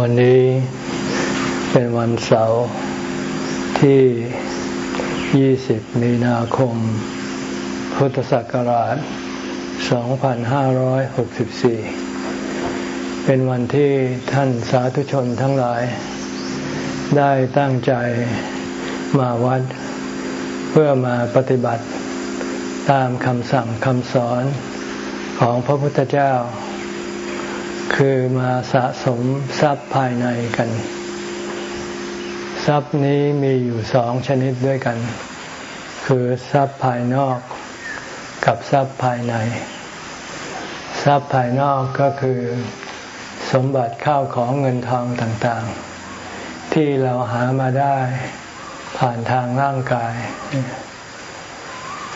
วันนี้เป็นวันเสาร์ที่ 20 มีนาคม พุทธศักราช 2564 เป็นวันที่ท่านสาธุชนทั้งหลาย ได้ตั้งใจมาวัด เพื่อมาปฏิบัติตามคำสั่งคำสอนของพระพุทธเจ้า คือมาสะสมทรัพย์ภายในกัน ทรัพย์นี้มีอยู่สองชนิดด้วยกัน คือทรัพย์ภายนอกกับทรัพย์ภายใน ทรัพย์ภายนอกก็คือสมบัติข้าวของเงินทองต่างๆ ที่เราหามาได้ผ่านทางร่างกาย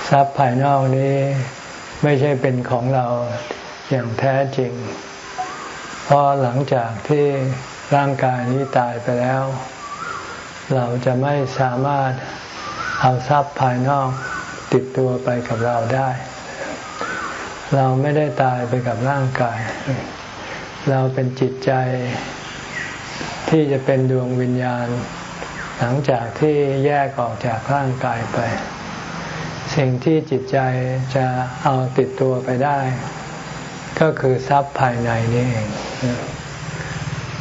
ทรัพย์ภายนอกนี้ไม่ใช่เป็นของเราอย่างแท้จริง เพราะหลังจากที่ร่างกายนี้ตายไปแล้ว เราจะไม่สามารถเอาทรัพย์ภายนอกติดตัวไปกับเราได้ เราไม่ได้ตายไปกับร่างกาย เราเป็นจิตใจที่จะเป็นดวงวิญญาณ หลังจากที่แยกออกจากร่างกายไป สิ่งที่จิตใจจะเอาติดตัวไปได้ ก็คือทรัพย์ภายในนี่เอง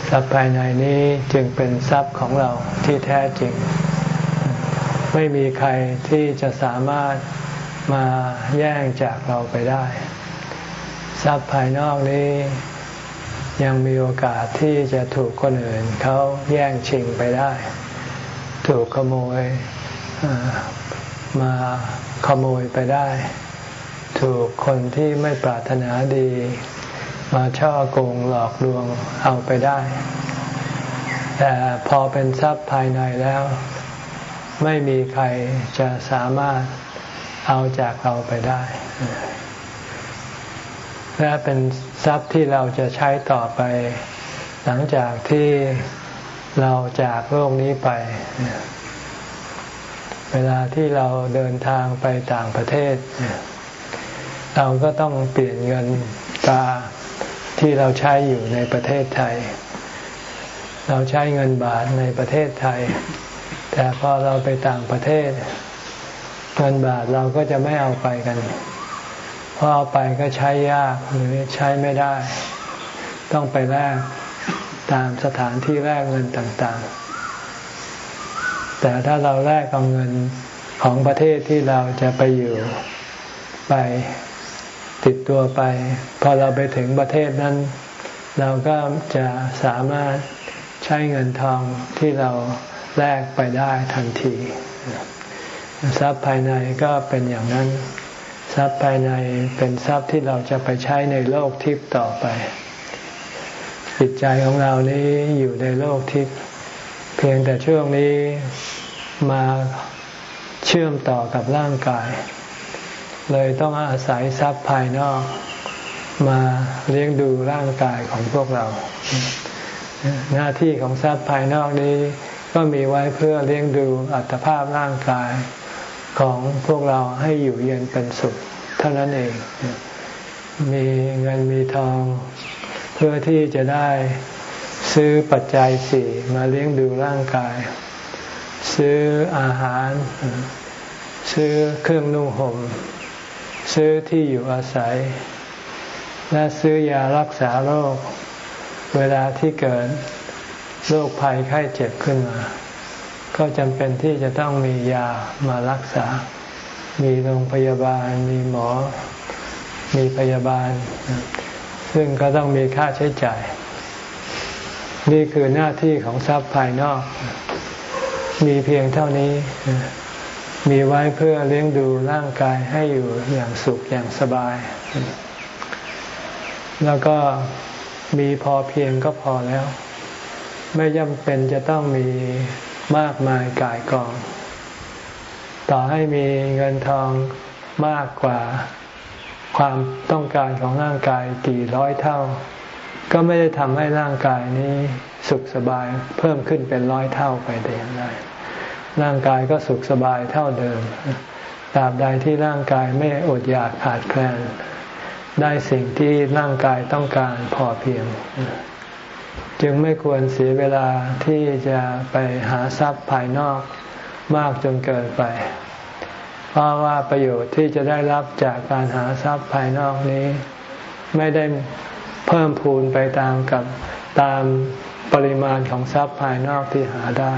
ทรัพย์ภายในนี้จึงเป็นทรัพย์ของเราที่แท้จริง ไม่มีใครที่จะสามารถมาแย่งจากเราไปได้ ทรัพย์ภายนอกนี้ยังมีโอกาสที่จะถูกคนอื่นเขาแย่งชิงไปได้ ถูกขโมยมาขโมยไปได้ ถูกคนที่ไม่ปรารถนาดี มาช่อโกงหลอกลวงเอาไปได้ แต่พอเป็นทรัพย์ภายในแล้ว ไม่มีใครจะสามารถเอาจากเราไปได้ และเป็นทรัพย์ที่เราจะใช้ต่อไป หลังจากที่เราจากโลกนี้ไป เวลาที่เราเดินทางไปต่างประเทศ เราก็ต้องเปลี่ยนเงินตราที่เราใช้อยู่ในประเทศไทย เราใช้เงินบาทในประเทศไทย แต่พอเราไปต่างประเทศ เงินบาทเราก็จะไม่เอาไปกัน เพราะเอาไปก็ใช้ยากหรือใช้ไม่ได้ ต้องไปแลกตามสถานที่แลกเงินต่างๆ แต่ถ้าเราแลกเอาเงินของประเทศที่เราจะไปอยู่ไป ติดตัวไป พอเราไปถึงประเทศนั้น เราก็จะสามารถใช้เงินทองที่เราแลกไปได้ทันทีทรัพย์ภายในก็เป็นอย่างนั้น ทรัพย์ภายในเป็นทรัพย์ที่เราจะไปใช้ในโลกทิพย์ต่อไป จิตใจของเรานี้อยู่ในโลกทิพย์เพียงแต่ช่วงนี้มาเชื่อมต่อกับร่างกาย เลยต้องอาศัยทรัพย์ภายนอกมาเลี้ยงดูร่างกายของพวกเรา หน้าที่ของทรัพย์ภายนอกนี้ ก็มีไว้เพื่อเลี้ยงดูอัตภาพร่างกายของพวกเราให้อยู่เย็นเป็นสุข เท่านั้นเอง มีเงินมีทอง เพื่อที่จะได้ซื้อปัจจัยสี่มาเลี้ยงดูร่างกาย ซื้ออาหาร ซื้อเครื่องนุ่งห่ม ซื้อที่อยู่อาศัย และซื้อยารักษาโรค เวลาที่เกิดโรคภัยไข้เจ็บขึ้นมา ก็จำเป็นที่จะต้องมียามารักษา มีโรงพยาบาล มีหมอ มีพยาบาล ซึ่งก็ต้องมีค่าใช้จ่าย นี่คือหน้าที่ของทรัพย์ภายนอก มีเพียงเท่านี้ มีไว้เพื่อเลี้ยงดูร่างกายให้อยู่อย่างสุขอย่างสบาย แล้วก็มีพอเพียงก็พอแล้ว ไม่จำเป็นจะต้องมีมากมายกายกอง ต่อให้มีเงินทองมากกว่า ความต้องการของร่างกายกี่ร้อยเท่า ก็ไม่ได้ทำให้ร่างกายนี้สุขสบายเพิ่มขึ้นเป็นร้อยเท่าไปแต่อย่างใด ร่างกายก็สุขสบายเท่าเดิมตราบใดที่ร่างกายไม่อดอยากขาดแคลน ได้สิ่งที่ร่างกายต้องการพอเพียง จึงไม่ควรเสียเวลาที่จะไปหาทรัพย์ภายนอกมากจนเกินไป เพราะว่าประโยชน์ที่จะได้รับจากการหาทรัพย์ภายนอกนี้ ไม่ได้เพิ่มพูนไปตามกับตามปริมาณของทรัพย์ภายนอกที่หาได้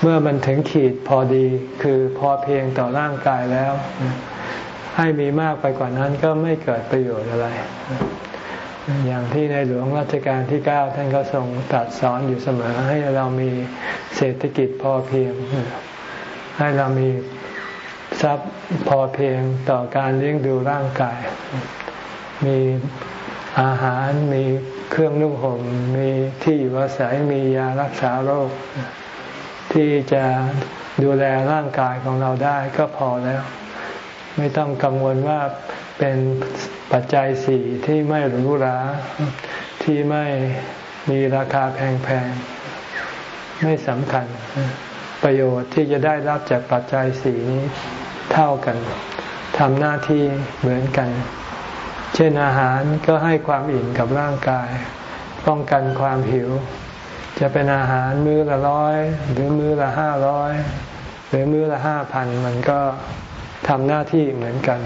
เมื่อมันถึงขีดพอดีคือพอเพียงต่อร่างกายแล้ว ให้มีมากไปกว่านั้นก็ไม่เกิดประโยชน์อะไร อย่างที่ในหลวงรัชกาลที่เก้าท่านก็ทรงตรัสสอนอยู่เสมอ ให้เรามีเศรษฐกิจพอเพียง ให้เรามีทรัพย์พอเพียงต่อการเลี้ยงดูร่างกาย มีอาหารมีเครื่องนุ่งห่มมีที่อยู่อาศัยมียารักษาโรค ที่จะดูแลร่างกายของเราได้ก็พอแล้ว ไม่ต้องกังวลว่าเป็นปัจจัยสี่ที่ไม่หรูหราที่ไม่มีราคาแพงๆ ไม่สำคัญ ประโยชน์ที่จะได้รับจากปัจจัยสี่นี้เท่ากันทำหน้าที่เหมือนกัน เช่นอาหารก็ให้ความอิ่มกับร่างกาย ป้องกันความหิว จะเป็นอาหารมื้อละร้อยหรือมื้อละห้าร้อยหรือมื้อละห้าพันมันก็ทำหน้าที่เหมือนกัน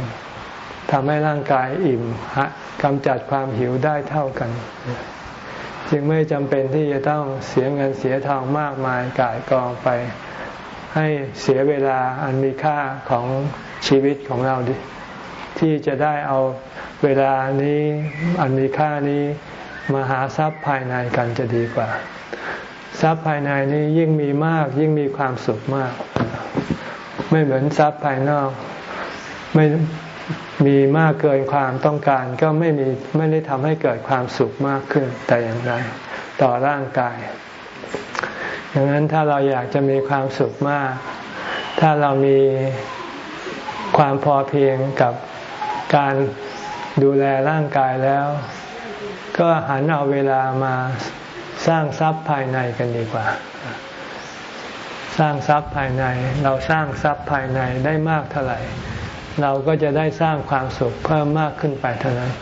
ทำให้ร่างกายอิ่มกำจัดความหิวได้เท่ากัน จึงไม่จำเป็นที่จะต้องเสียเงินเสียทองมากมายกายกองไป ให้เสียเวลาอันมีค่าของชีวิตของเราดิที่จะได้เอาเวลานี้อันมีค่านี้มาหาทรัพย์ภายในกันจะดีกว่า ทรัพย์ภายในนี้ยิ่งมีมากยิ่งมีความสุขมาก ไม่เหมือนทรัพย์ภายนอกไม่มีมากเกินความต้องการก็ไม่มีไม่ได้ทำให้เกิดความสุขมากขึ้นแต่อย่างไรต่อร่างกายดังนั้นถ้าเราอยากจะมีความสุขมาก ถ้าเรามีความพอเพียงกับการดูแลร่างกายแล้ว ก็หันเอาเวลามา สร้างทรัพย์ภายในกันดีกว่า สร้างทรัพย์ภายใน เราสร้างทรัพย์ภายในได้มากเท่าไหร่ เราก็จะได้สร้างความสุขเพิ่มมากขึ้นไปเท่านั้น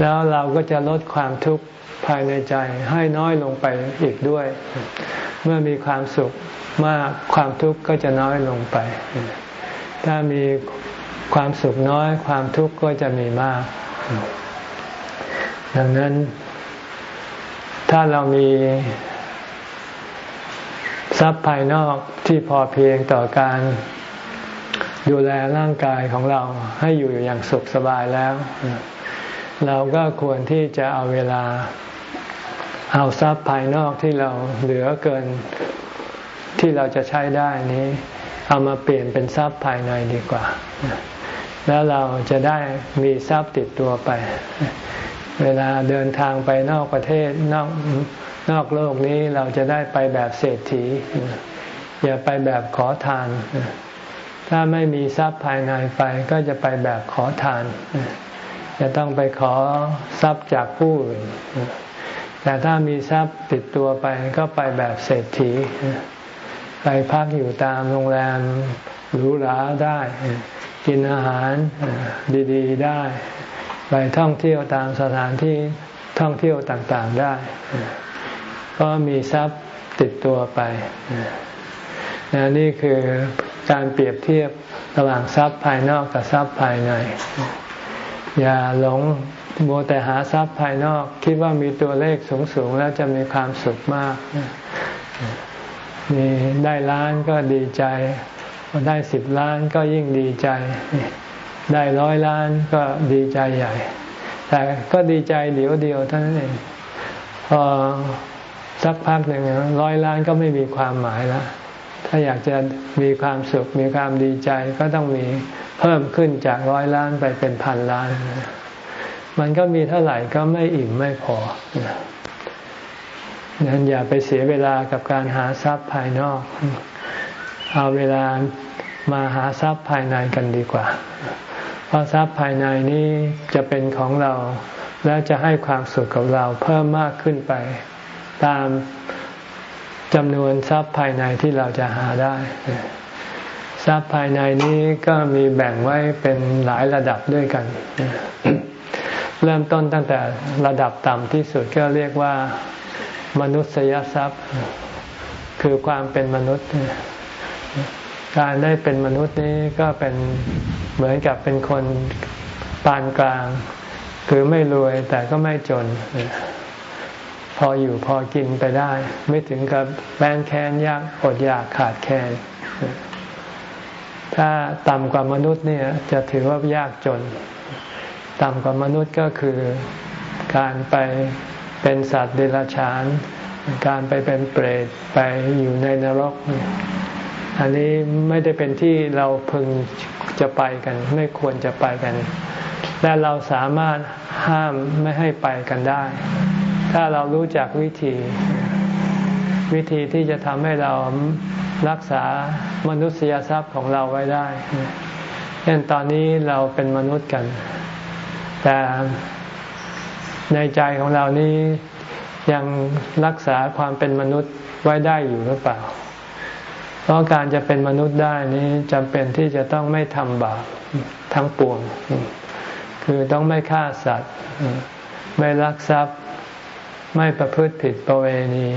แล้วเราก็จะลดความทุกข์ภายในใจให้น้อยลงไปอีกด้วย เมื่อมีความสุขมากความทุกข์ก็จะน้อยลงไป ถ้ามีความสุขน้อยความทุกข์ก็จะมีมาก ดังนั้น ถ้าเรามีทรัพย์ภายนอกที่พอเพียงต่อการดูแลร่างกายของเราให้อยู่อย่างสุขสบายแล้ว เราก็ควรที่จะเอาเวลา เอาทรัพย์ภายนอกที่เราเหลือเกินที่เราจะใช้ได้นี้ เอามาเปลี่ยนเป็นทรัพย์ภายในดีกว่า แล้วเราจะได้มีทรัพย์ติดตัวไป เวลาเดินทางไปนอกประเทศนอกนอกโลกนี้เราจะได้ไปแบบเศรษฐี อย่าไปแบบขอทาน ถ้าไม่มีทรัพย์ภายในไปก็จะไปแบบขอทาน จะต้องไปขอทรัพย์จากผู้อื่นแต่ถ้ามีทรัพย์ติดตัวไปก็ไปแบบเศรษฐี ไปพักอยู่ตามโรงแรมหรูหราได้ กินอาหารดี ๆ ได้ ไปท่องเที่ยวตามสถานที่ท่องเที่ยวต่างๆได้ ก็มีทรัพย์ติดตัวไปนนี่คือการเปรียบเทียบระหว่างทรัพย์ภายนอกกับทรัพย์ภายใน อย่าหลงโมแต่หาทรัพย์ภายนอก คิดว่ามีตัวเลขสูงๆแล้วจะมีความสุขมาก มีได้ล้านก็ดีใจ ได้สิบล้านก็ยิ่งดีใจ ได้ร้อยล้านก็ดีใจใหญ่ แต่ก็ดีใจเดี๋ยวเดียวเท่านั้นเองพอสักพักหนึ่งร้อยล้านก็ไม่มีความหมายแล้วถ้าอยากจะมีความสุขมีความดีใจก็ต้องมีเพิ่มขึ้นจากร้อยล้านไปเป็นพันล้าน มันก็มีเท่าไหร่ก็ไม่อิ่มไม่พอนั้นอย่าไปเสียเวลากับการหาทรัพย์ภายนอก เอาเวลามาหาทรัพย์ภายในกันดีกว่า เพราะทรัพย์ภายในนี้จะเป็นของเรา และจะให้ความสุขกับเราเพิ่มมากขึ้นไป ตามจำนวนทรัพย์ภายในที่เราจะหาได้ ทรัพย์ภายในนี้ก็มีแบ่งไว้เป็นหลายระดับด้วยกัน เริ่มต้นตั้งแต่ระดับต่ำที่สุดก็เรียกว่ามนุษยทรัพย์ คือความเป็นมนุษย์ การได้เป็นมนุษย์นี้ก็เป็นเหมือนกับเป็นคนปานกลาง คือไม่รวยแต่ก็ไม่จน พออยู่พอกินไปได้ ไม่ถึงกับแบนแค้นยากอดอยากขาดแคลนถ้าต่ำกว่ามนุษย์เนี่ยจะถือว่ายากจน ต่ำกว่ามนุษย์ก็คือการไปเป็นสัตว์เดรัจฉาน การไปเป็นเปรตไปอยู่ในนรก อันนี้ไม่ได้เป็นที่เราพึงจะไปกัน ไม่ควรจะไปกัน และเราสามารถห้ามไม่ให้ไปกันได้ ถ้าเรารู้จักวิธี วิธีที่จะทำให้เรารักษามนุษยทรัพย์ของเราไว้ได้เช่นตอนนี้เราเป็นมนุษย์กัน แต่ในใจของเรานี้ยังรักษาความเป็นมนุษย์ไว้ได้อยู่หรือเปล่า เพราะการจะเป็นมนุษย์ได้นี้จำเป็นที่จะต้องไม่ทำบาปทั้งปวง คือต้องไม่ฆ่าสัตว์ ไม่ลักทรัพย์ ไม่ประพฤติผิดประเวณี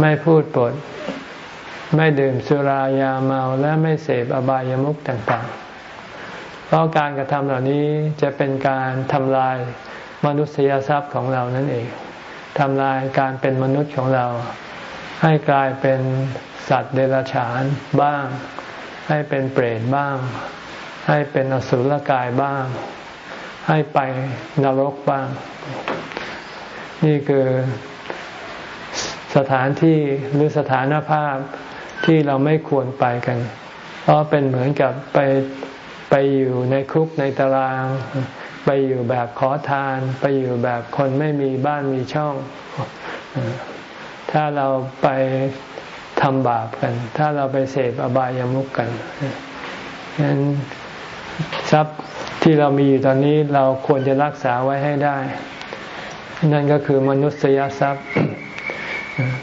ไม่พูดปด ไม่ดื่มสุรายาเมาและไม่เสพอบายามุขต่างๆ เพราะการกระทำเหล่านี้จะเป็นการทำลายมนุษยทรัพย์ของเรานั่นเองทำลายการเป็นมนุษย์ของเรา ให้กลายเป็น สัตว์เดรัจฉานบ้าง ให้เป็นเปรตบ้าง ให้เป็นอสุรกายบ้าง ให้ไปนรกบ้าง นี่คือสถานที่หรือสถานภาพที่เราไม่ควรไปกัน เพราะเป็นเหมือนกับไปไปอยู่ในคุกในตาราง ไปอยู่แบบขอทาน ไปอยู่แบบคนไม่มีบ้านมีช่อง ถ้าเราไป ทำบาปกัน ถ้าเราไปเสพอบายามุกกันฉะนั้นทรัพย์ที่เรามีอยู่ตอนนี้เราควรจะรักษาไว้ให้ได้ นั่นก็คือมนุษยทรัพย์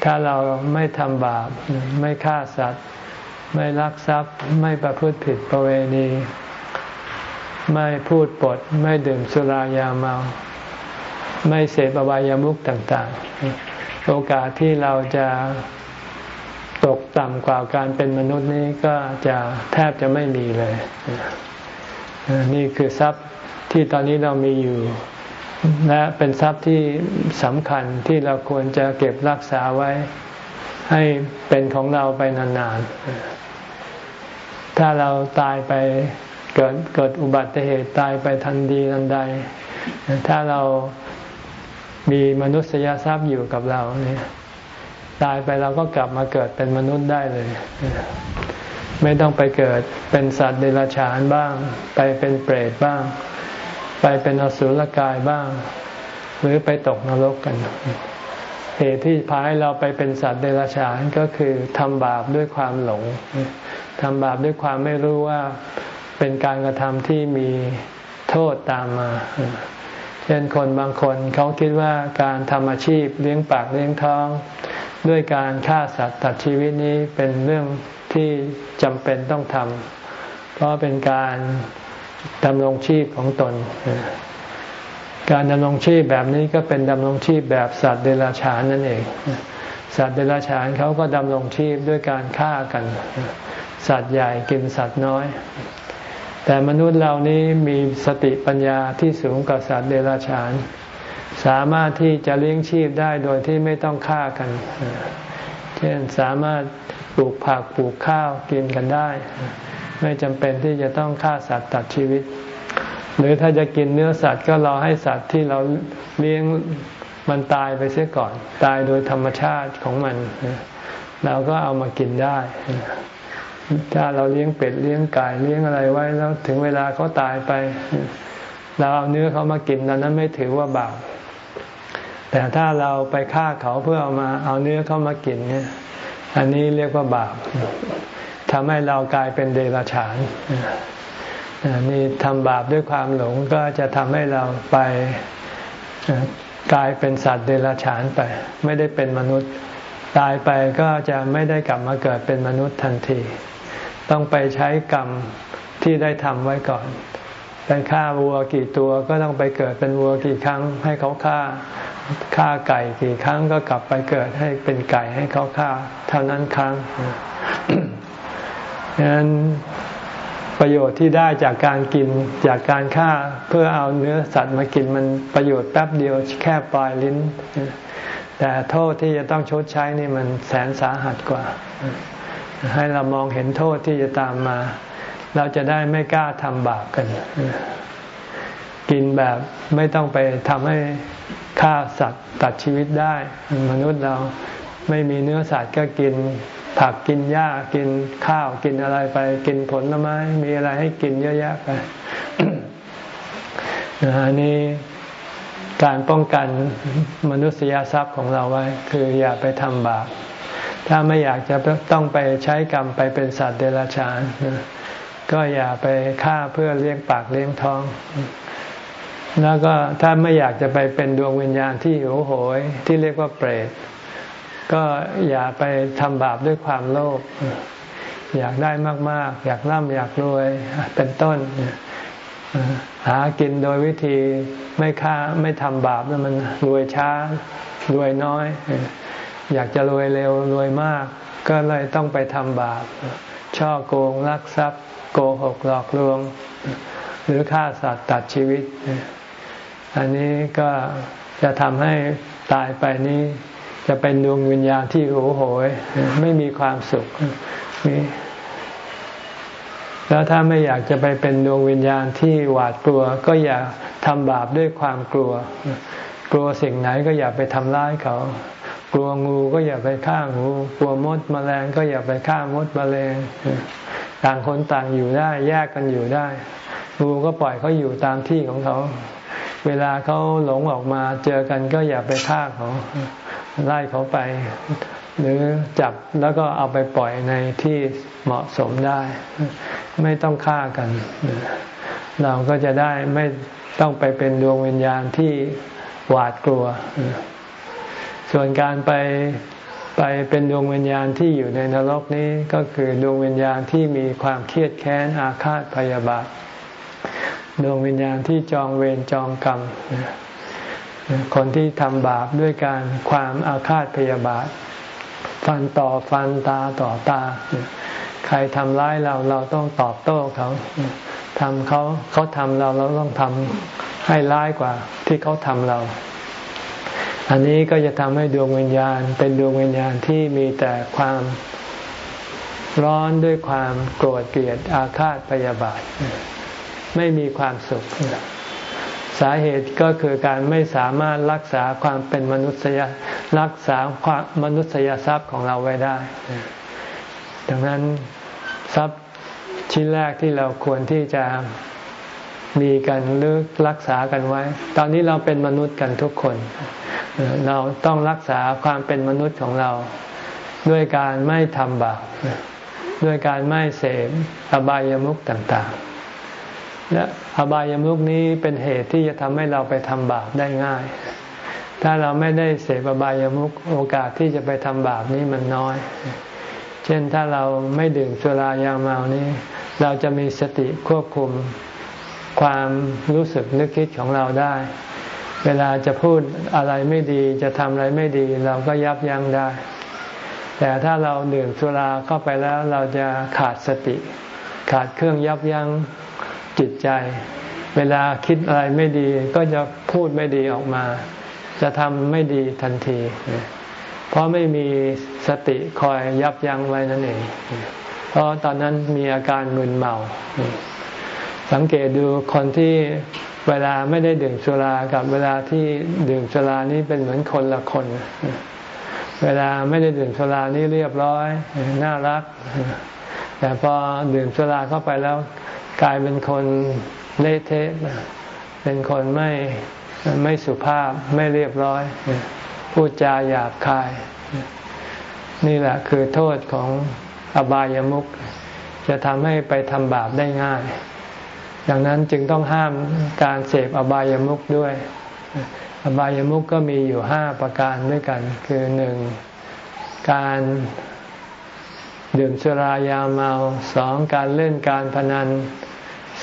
ถ้าเราไม่ทำบาป ไม่ฆ่าสัตว์ ไม่ลักทรัพย์ ไม่ประพฤติผิดประเวณี ไม่พูดปด ไม่ดื่มสุรายาเมา ไม่เสพอบายามุขต่าง ๆ โอกาสที่เราจะ ตกต่ำกว่าการเป็นมนุษย์นี้ก็จะแทบจะไม่มีเลย นี่คือทรัพย์ที่ตอนนี้เรามีอยู่ และเป็นทรัพย์ที่สำคัญที่เราควรจะเก็บรักษาไว้ ให้เป็นของเราไปนานๆ ถ้าเราตายไปเกิดเกิดอุบัติเหตุตายไปทันทีทันใด ถ้าเรามีมนุษยทรัพย์อยู่กับเราเนี่ย ตายไปเราก็กลับมาเกิดเป็นมนุษย์ได้เลย ไม่ต้องไปเกิดเป็นสัตว์เดรัจฉานบ้าง ไปเป็นเปรตบ้าง ไปเป็นอสุรกายบ้าง หรือไปตกนรกกันเหตุที่พาให้เราไปเป็นสัตว์เดรัจฉานก็คือทำบาปด้วยความหลงทำบาปด้วยความไม่รู้ว่าเป็นการกระทำที่มีโทษตามมาเช่นคนบางคนเขาคิดว่าการทำอาชีพเลี้ยงปากเลี้ยงท้อง ด้วยการฆ่าสัตว์ตัดชีวิตนี้เป็นเรื่องที่จำเป็นต้องทำเพราะเป็นการดำรงชีพของตน การดำรงชีพแบบนี้ก็เป็นดำรงชีพแบบสัตว์เดรัจฉานนั่นเองสัตว์เดรัจฉานเขาก็ดำรงชีพด้วยการฆ่ากัน สัตว์ใหญ่กินสัตว์น้อย แต่มนุษย์เหล่านี้มีสติปัญญาที่สูงกว่าสัตว์เดรัจฉาน สามารถที่จะเลี้ยงชีพได้โดยที่ไม่ต้องฆ่ากัน เช่นสามารถปลูกผักปลูกข้าวกินกันได้ ไม่จำเป็นที่จะต้องฆ่าสัตว์ตัดชีวิต หรือถ้าจะกินเนื้อสัตว์ก็รอให้สัตว์ที่เราเลี้ยงมันตายไปเสียก่อน ตายโดยธรรมชาติของมัน เราก็เอามากินได้ ถ้าเราเลี้ยงเป็ดเลี้ยงไก่เลี้ยงอะไรไว้แล้วถึงเวลาเขาตายไปเราเอาเนื้อเขามากินนั้นไม่ถือว่าบาป แต่ถ้าเราไปฆ่าเขาเพื่อเอามาเอาเนื้อเขามากินเนี่ยอันนี้เรียกว่าบาปทำให้เรากลายเป็นเดรัจฉานนี่ทำบาปด้วยความหลงก็จะทำให้เราไปกลายเป็นสัตว์เดรัจฉานไป ไม่ได้เป็นมนุษย์ ตายไปก็จะไม่ได้กลับมาเกิดเป็นมนุษย์ทันที ต้องไปใช้กรรมที่ได้ทำไว้ก่อนไปฆ่าวัวกี่ตัวก็ต้องไปเกิดเป็นวัวกี่ครั้งให้เขาฆ่า ฆ่าไก่กี่ครั้งก็กลับไปเกิดให้เป็นไก่ให้เขาฆ่า เท่านั้นครั้งดังนั้นประโยชน์ที่ได้จากการกินจากการฆ่าเพื่อเอาเนื้อสัตว์มากินมันประโยชน์แป๊บเดียวแค่ปลายลิ้น แต่โทษที่จะต้องชดใช้นี่มันแสนสาหัสกว่า ให้เรามองเห็นโทษที่จะตามมา เราจะได้ไม่กล้าทำบาปกัน กินแบบไม่ต้องไปทำให้ฆ่าสัตว์ตัดชีวิตได้ มนุษย์เราไม่มีเนื้อสัตว์ก็กินผักกินหญ้ากินข้าวกินอะไรไป กินผลไม้มีอะไรให้กินเยอะแยะไปอันนี้การป้องกันมนุษยทรัพย์ของเราไว้ คืออย่าไปทำบาปถ้าไม่อยากจะต้องไปใช้กรรมไปเป็นสัตว์เดรัจฉาน ก็อย่าไปฆ่าเพื่อเลี้ยงปากเลี้ยงท้อง แล้วก็ถ้าไม่อยากจะไปเป็นดวงวิญญาณที่หิวโหยที่เรียกว่าเปรตก็อย่าไปทำบาปด้วยความโลภอยากได้มาก ๆ อยากร่ำอยากรวยเป็นต้น หากินโดยวิธีไม่ฆ่าไม่ทำบาปแล้วมันรวยช้ารวยน้อย อยากจะรวยเร็วรวยมาก ก็เลยต้องไปทำบาป ช่อโกงลักทรัพย์ โกหกหลอกลวง หรือฆ่าสัตว์ตัดชีวิต อันนี้ก็จะทำให้ตายไปนี้ จะเป็นดวงวิญญาณที่โหโหย ไม่มีความสุขมีแล้วถ้าไม่อยากจะไปเป็นดวงวิญญาณที่หวาดกลัว ก็อย่าทำบาปด้วยความกลัว กลัวสิ่งไหนก็อย่าไปทำร้ายเขา กลัวงูก็อย่าไปฆ่างู กลัวมดมแมลงก็อย่าไปฆ่ามดมแมลงต่างคนต่างอยู่ได้ แยกกันอยู่ได้ งูก็ปล่อยเขาอยู่ตามที่ของเขา เวลาเขาหลงออกมาเจอกันก็อย่าไปฆ่าเขาไล่เขาไป หรือจับแล้วก็เอาไปปล่อยในที่เหมาะสมได้ ไม่ต้องฆ่ากัน เราก็จะได้ไม่ต้องไปเป็นดวงวิญญาณที่หวาดกลัว ส่วนการไปไปเป็นดวงวิญญาณที่อยู่ในนรกนี้ก็คือดวงวิญญาณที่มีความเครียดแค้นอาฆาตพยาบาท ดวงวิญญาณที่จองเวรจองกรรม คนที่ทำบาปด้วยการความอาฆาตพยาบาท ฟันต่อฟันตาต่อตา ใครทำร้ายเราเราต้องตอบโต้เขาทำเขาเขาทำเราเราต้องทำให้ร้ายกว่า ที่เขาทำเรา อันนี้ก็จะทำให้ดวงวิญญาณ เป็นดวงวิญญาณที่มีแต่ความร้อนด้วยความโกรธเกลียดอาฆาตพยาบาท ไม่มีความสุข สาเหตุก็คือการไม่สามารถรักษาความเป็นมนุษยรักษาความมนุษยทรัพย์ของเราไว้ได้ ดังนั้นทรัพย์ชิ้นแรกที่เราควรที่จะมีกันหรือรักษากันไว้ ตอนนี้เราเป็นมนุษย์กันทุกคน เราต้องรักษาความเป็นมนุษย์ของเรา ด้วยการไม่ทำบาปด้วยการไม่เสพอบายามุขต่าง ๆ และอบายามุกนี้เป็นเหตุที่จะทำให้เราไปทำบาปได้ง่าย ถ้าเราไม่ได้เสพอบายามุกโอกาสที่จะไปทำบาปนี้มันน้อย เช่นถ้าเราไม่ดื่มสุรายาเมานี้ เราจะมีสติควบคุมความรู้สึกนึกคิดของเราได้ เวลาจะพูดอะไรไม่ดีจะทำอะไรไม่ดี เราก็ยับยั้งได้ แต่ถ้าเราดื่มสุราเข้าไปแล้วเราจะขาดสติ ขาดเครื่องยับยั้ง จิตใจ เวลาคิดอะไรไม่ดีก็จะพูดไม่ดีออกมา จะทำไม่ดีทันที เพราะไม่มีสติคอยยับยั้งไว้นั่นเอง เพราะตอนนั้นมีอาการมึนเมา สังเกตดูคนที่เวลาไม่ได้ดื่มสุรากับเวลาที่ดื่มสุรานี้เป็นเหมือนคนละคน เวลาไม่ได้ดื่มสุรานี้เรียบร้อย น่ารัก แต่พอดื่มสุราเข้าไปแล้ว กลายเป็นคนเละเทะเป็นคนไม่ไม่สุภาพไม่เรียบร้อย พูดจาหยาบคาย นี่แหละคือโทษของอบายามุขจะทำให้ไปทำบาปได้ง่าย ดังนั้นจึงต้องห้ามการเสพอบายามุขด้วย อบายามุขก็มีอยู่ห้าประการด้วยกัน คือหนึ่งการ ดื่มสุรายาเมาสองการเล่นการพนัน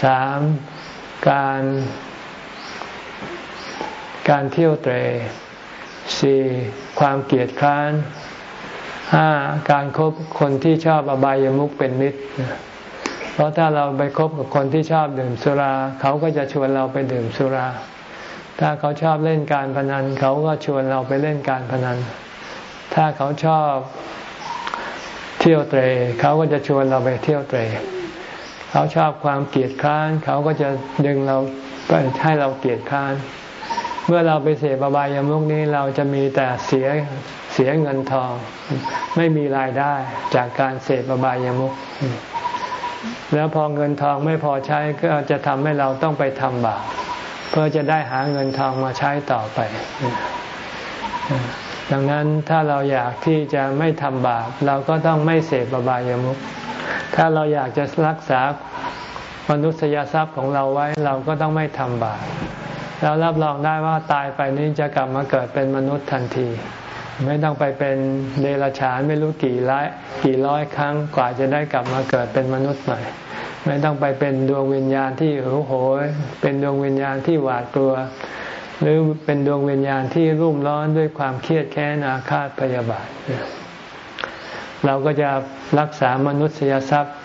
สามการการเที่ยวเตรสี่ความเกลียดคร้านห้าการครบคนที่ชอบอบายามุขเป็นมิตร เพราะถ้าเราไปคบกับคนที่ชอบดื่มสุรา เขาก็จะชวนเราไปดื่มสุรา ถ้าเขาชอบเล่นการพนัน เขาก็ชวนเราไปเล่นการพนัน ถ้าเขาชอบ เที่ยวเตรเขาก็จะชวนเราไปเที่ยวเตรเขาชอบความเกลียดค้านเขาก็จะดึงเราไปให้เราเกลียดค้าน เมื่อเราไปเสพบายามุกนี้เราจะมีแต่เสียเสียเงินทอง ไม่มีรายได้จากการเสพบายามุกแล้วพอเงินทองไม่พอใช้ก็จะทำให้เราต้องไปทำบาปเพื่อจะได้หาเงินทองมาใช้ต่อไป ดังนั้นถ้าเราอยากที่จะไม่ทำบาปเราก็ต้องไม่เสพอบายามุขถ้าเราอยากจะรักษามนุษยทรัพย์ของเราไว้เราก็ต้องไม่ทำบาปแล้วรับรองได้ว่าตายไปนี้จะกลับมาเกิดเป็นมนุษย์ทันที ไม่ต้องไปเป็นเดรัจฉานไม่รู้กี่ร้อยกี่ร้อยครั้งกว่าจะได้กลับมาเกิดเป็นมนุษย์ใหม่ ไม่ต้องไปเป็นดวงวิญญาณที่โอ้โหเป็นดวงวิญญาณที่หวาดกลัว หรือเป็นดวงวิญญาณที่รุ่มร้อนด้วยความเครียดแค้นอาฆาตพยาบาท เราก็จะรักษามนุษยทรัพย์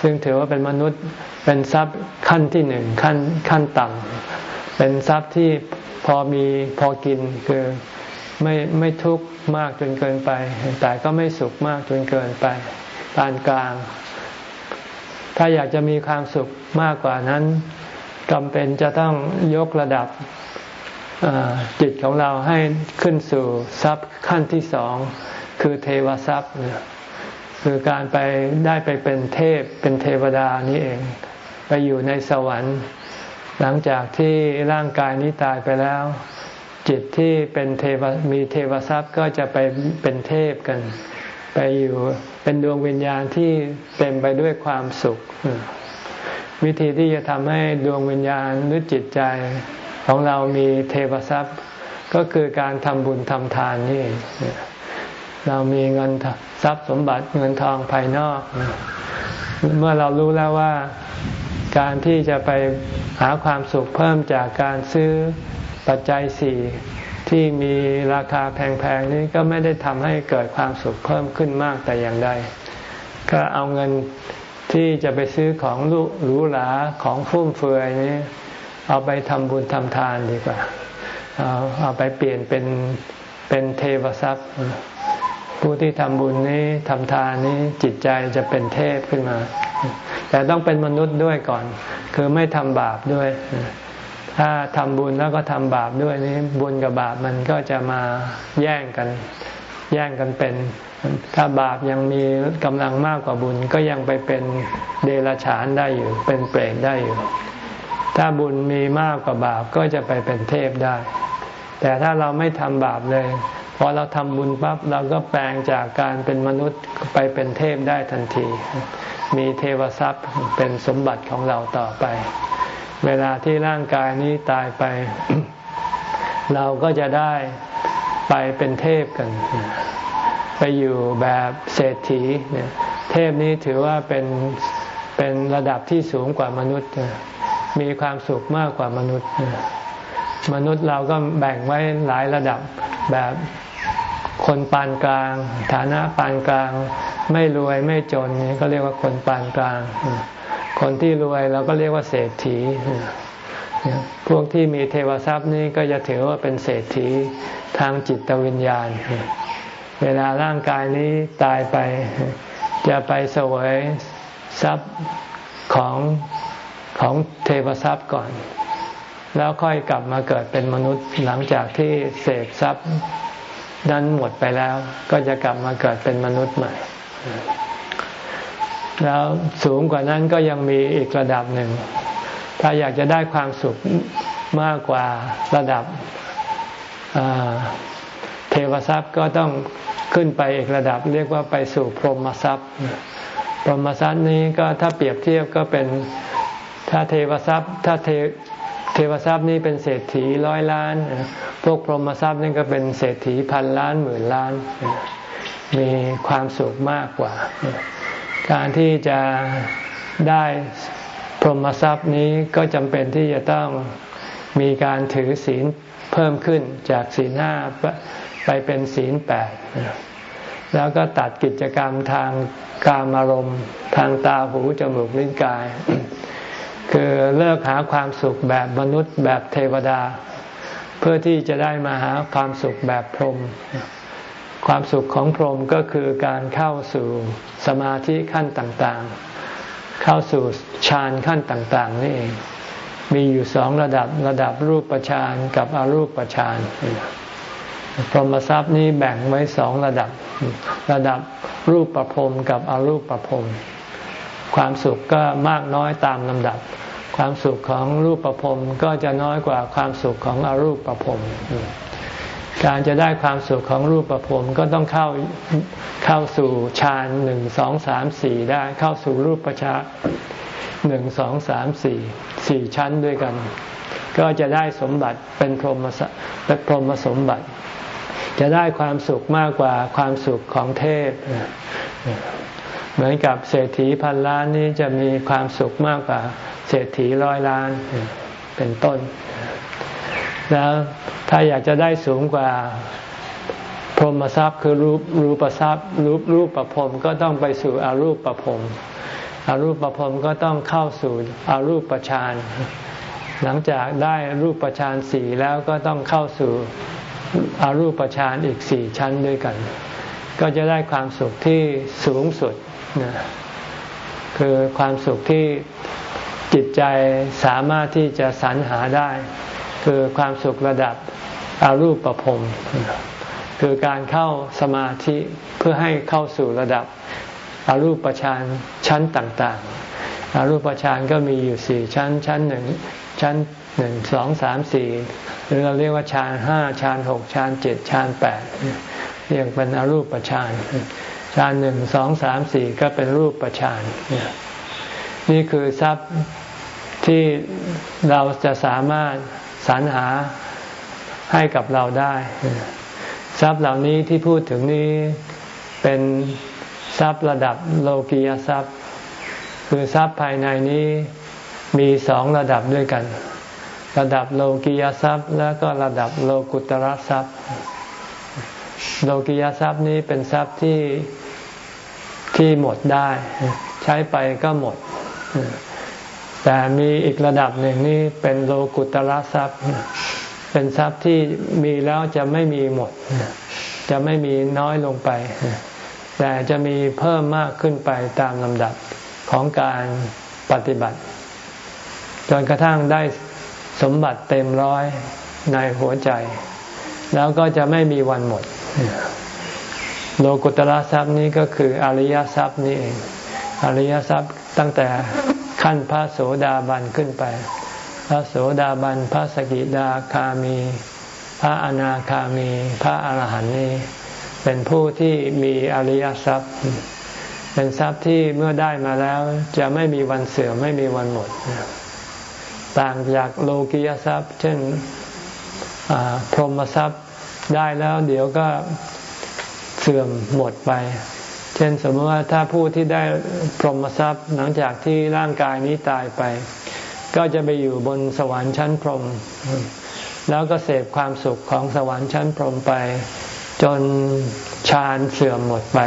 ซึ่งถือว่าเป็นมนุษย์เป็นทรัพย์ขั้นที่หนึ่งขั้นขั้นต่ำเป็นทรัพย์ที่พอมีพอกินคือไม่ไม่ทุกข์มากจนเกินไป แต่ก็ไม่สุขมากจนเกินไปปานกลาง ถ้าอยากจะมีความสุขมากกว่านั้นจำเป็นจะต้องยกระดับ จิตของเราให้ขึ้นสู่ทรัพย์ขั้นที่สองคือเทวทรัพย์คือการไปได้ไปเป็นเทพเป็นเทวดานี้เอง ไปอยู่ในสวรรค์ หลังจากที่ร่างกายนี้ตายไปแล้ว จิตที่เป็นเทวมีเทวทรัพย์ก็จะไปเป็นเทพกัน ไปอยู่เป็นดวงวิญญาณที่เต็มไปด้วยความสุข วิธีที่จะทำให้ดวงวิญญาณหรือจิตใจ ของเรามีเทวทรัพย์ก็คือการทำบุญทำทานนี่เรามีเงินทรัพย์สมบัติเงินทองภายนอก เมื่อเรารู้แล้วว่าการที่จะไปหาความสุขเพิ่มจากการซื้อปัจจัยสี่ที่มีราคาแพงๆนี้ก็ไม่ได้ทำให้เกิดความสุขเพิ่มขึ้นมากแต่อย่างใด ก็เอาเงินที่จะไปซื้อของหรูหราของฟุ่มเฟือยนี้ เอาไปทำบุญทำทานดีกว่า เอาเอาไปเปลี่ยนเป็นเป็นเทวทรัพย์ ผู้ที่ทำบุญนี้ทำทานนี้จิตใจจะเป็นเทพขึ้นมา แต่ต้องเป็นมนุษย์ด้วยก่อน คือไม่ทำบาปด้วย ถ้าทำบุญแล้วก็ทำบาปด้วยนี้บุญกับบาปมันก็จะมาแย่งกัน แย่งกันเป็น ถ้าบาปยังมีกำลังมากกว่าบุญ ก็ยังไปเป็นเดรัจฉานได้อยู่ เป็นเปรตได้อยู่ ถ้าบุญมีมากกว่าบาปก็จะไปเป็นเทพได้ แต่ถ้าเราไม่ทำบาปเลยพอเราทำบุญปั๊บเราก็แปลงจากการเป็นมนุษย์ไปเป็นเทพได้ทันที มีเทวทรัพย์เป็นสมบัติของเราต่อไป เวลาที่ร่างกายนี้ตายไป เราก็จะได้ไปเป็นเทพกัน ไปอยู่แบบเศรษฐีเทพนี้ถือว่าเป็นเป็นระดับที่สูงกว่ามนุษย์ มีความสุขมากกว่ามนุษย์ มนุษย์เราก็แบ่งไว้หลายระดับแบบคนปานกลาง ฐานะปานกลาง ไม่รวยไม่จนนี่ก็เรียกว่าคนปานกลาง คนที่รวยเราก็เรียกว่าเศรษฐีพวกที่มีเทวทรัพย์นี่ก็จะถือว่าเป็นเศรษฐีทางจิตวิญญาณ เวลาร่างกายนี้ตายไป จะไปเสวยทรัพย์ของ ของเทวทรัพย์ก่อน แล้วค่อยกลับมาเกิดเป็นมนุษย์หลังจากที่เสพทรัพย์นั้นหมดไปแล้ว ก็จะกลับมาเกิดเป็นมนุษย์ใหม่ แล้วสูงกว่านั้นก็ยังมีอีกระดับหนึ่ง ถ้าอยากจะได้ความสุขมากกว่าระดับเทวทรัพย์ก็ต้องขึ้นไปอีกระดับเรียกว่าไปสู่พรหมทรัพย์พรหมทรัพย์นี้ก็ถ้าเปรียบเทียบก็เป็น ถ้าเทวทรัพย์ ถ้าเทเทวทรัพย์นี่เป็นเศรษฐีร้อยล้าน พวกพรหมทรัพย์นี่ก็เป็นเศรษฐีพันล้านหมื่นล้าน มีความสุขมากกว่า การที่จะได้พรหมทรัพย์นี้ก็จำเป็นที่จะต้องมีการถือศีลเพิ่มขึ้นจากศีลห้าไปเป็นศีลแปดแล้วก็ตัดกิจกรรมทางกามารมณ์ ทางตาหูจมูกลิ้นกาย คือเลิกหาความสุขแบบมนุษย์แบบเทวดา เพื่อที่จะได้มาหาความสุขแบบพรหมความสุขของพรหมก็คือการเข้าสู่สมาธิขั้นต่างๆ เข้าสู่ฌานขั้นต่าง ๆ นี่เองมีอยู่สองระดับระดับรูปฌานกับอรูปฌานพรหมทรัพย์นี้แบ่งไว้สองระดับ ระดับรูปประพรมกับอรูปประพรมความสุขก็มากน้อยตามลำดับ ความสุขของรูปประพรมก็จะน้อยกว่าความสุขของอรูปประพรมการจะได้ความสุขของรูปประพรมก็ต้องเข้าเข้าสู่ฌานหนึ่งสองสามสี่ได้เข้าสู่รูปประชาหนึ่งสองสามสี่สี่ชั้นด้วยกัน ก็จะได้สมบัติเป็นพรหมเป็นพรหมสมบัติ จะได้ความสุขมากกว่าความสุขของเทพ เหมือนกับเศรษฐีพันล้านนี้จะมีความสุขมากกว่าเศรษฐีร้อยล้านเป็นต้น แล้วถ้าอยากจะได้สูงกว่าพรหมทรัพย์คือรูปรูปทรัพย์รูปรูปประพรมก็ต้องไปสู่อรูปประพรมอารูปประพรมก็ต้องเข้าสู่อารูปประชานหลังจากได้รูปประชานสี่แล้วก็ต้องเข้าสู่อารูปประชานอีกสี่ชั้นด้วยกัน ก็จะได้ความสุขที่สูงสุด นะคือความสุขที่จิตใจสามารถที่จะสรรหาได้ คือความสุขระดับอารูปประพรมคือการเข้าสมาธิเพื่อให้เข้าสู่ระดับอารูปฌานชั้นต่างๆอารูปฌานก็มีอยู่สี่ชั้น ชั้นหนึ่งชั้นหนึ่งสองสามสี่หรือเราเรียกว่าฌานห้าฌานหกฌานเจ็ดฌานแปดเรียกเป็นอรูปฌาน ฌานหนึ่งสองสามสี่ก็เป็นรูปฌานนี่คือทรัพย์ที่เราจะสามารถสรรหาให้กับเราได้ ทรัพย์เหล่านี้ที่พูดถึงนี้เป็นทรัพย์ระดับโลกียทรัพย์ คือทรัพย์ภายในนี้มีสองระดับด้วยกัน ระดับโลกียทรัพย์ แล้วก็ระดับโลกุตระทรัพย์ โลกียทรัพย์นี้เป็นทรัพย์ที่ ที่หมดได้ ใช้ไปก็หมด แต่มีอีกระดับหนึ่งนี่เป็นโลกุตระทรัพย์ เป็นทรัพย์ที่มีแล้วจะไม่มีหมด จะไม่มีน้อยลงไป แต่จะมีเพิ่มมากขึ้นไปตามลำดับของการปฏิบัติ จนกระทั่งได้สมบัติเต็มร้อยในหัวใจ แล้วก็จะไม่มีวันหมด โลกุตระทรัพย์นี้ก็คืออริยทรัพย์นี่เองอริยทรัพย์ตั้งแต่ขั้นพระโสดาบันขึ้นไป พระโสดาบัน พระสกิดาคามี พระอนาคามี พระอรหันต์นี้เป็นผู้ที่มีอริยทรัพย์ เป็นทรัพย์ที่เมื่อได้มาแล้วจะไม่มีวันเสื่อมไม่มีวันหมด ต่างจากโลกียทรัพย์ เช่นพรหมทรัพย์ได้แล้วเดี๋ยวก็ เสื่อมหมดไป เช่นสมมติว่าถ้าผู้ที่ได้พรหมทรัพย์หลังจากที่ร่างกายนี้ตายไป ก็จะไปอยู่บนสวรรค์ชั้นพรหมแล้วก็เสพความสุขของสวรรค์ชั้นพรหมไป จนฌานเสื่อมหมดไป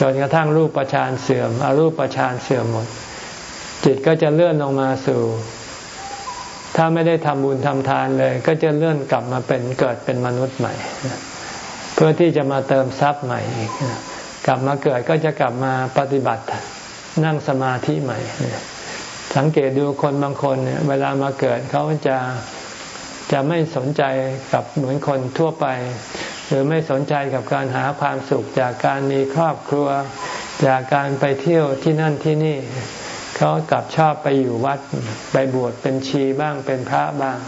จนกระทั่งรูปประชานเสื่อมอรูปประชานเสื่อมหมด จิตก็จะเลื่อนลงมาสู่ ถ้าไม่ได้ทำบุญทำทานเลย ก็จะเลื่อนกลับมาเป็นเกิดเป็นมนุษย์ใหม่ เพื่อที่จะมาเติมทรัพย์ใหม่อีกกลับมาเกิดก็จะกลับมาปฏิบัตินั่งสมาธิใหม่ สังเกตดูคนบางคนเนี่ยเวลามาเกิดเขาจะจะไม่สนใจกับเหมือนคนทั่วไป หรือไม่สนใจกับการหาความสุขจากการมีครอบครัว จากการไปเที่ยวที่นั่นที่นี่ เขากลับชอบไปอยู่วัดไปบวชเป็นชีบ้างเป็นพระบ้าง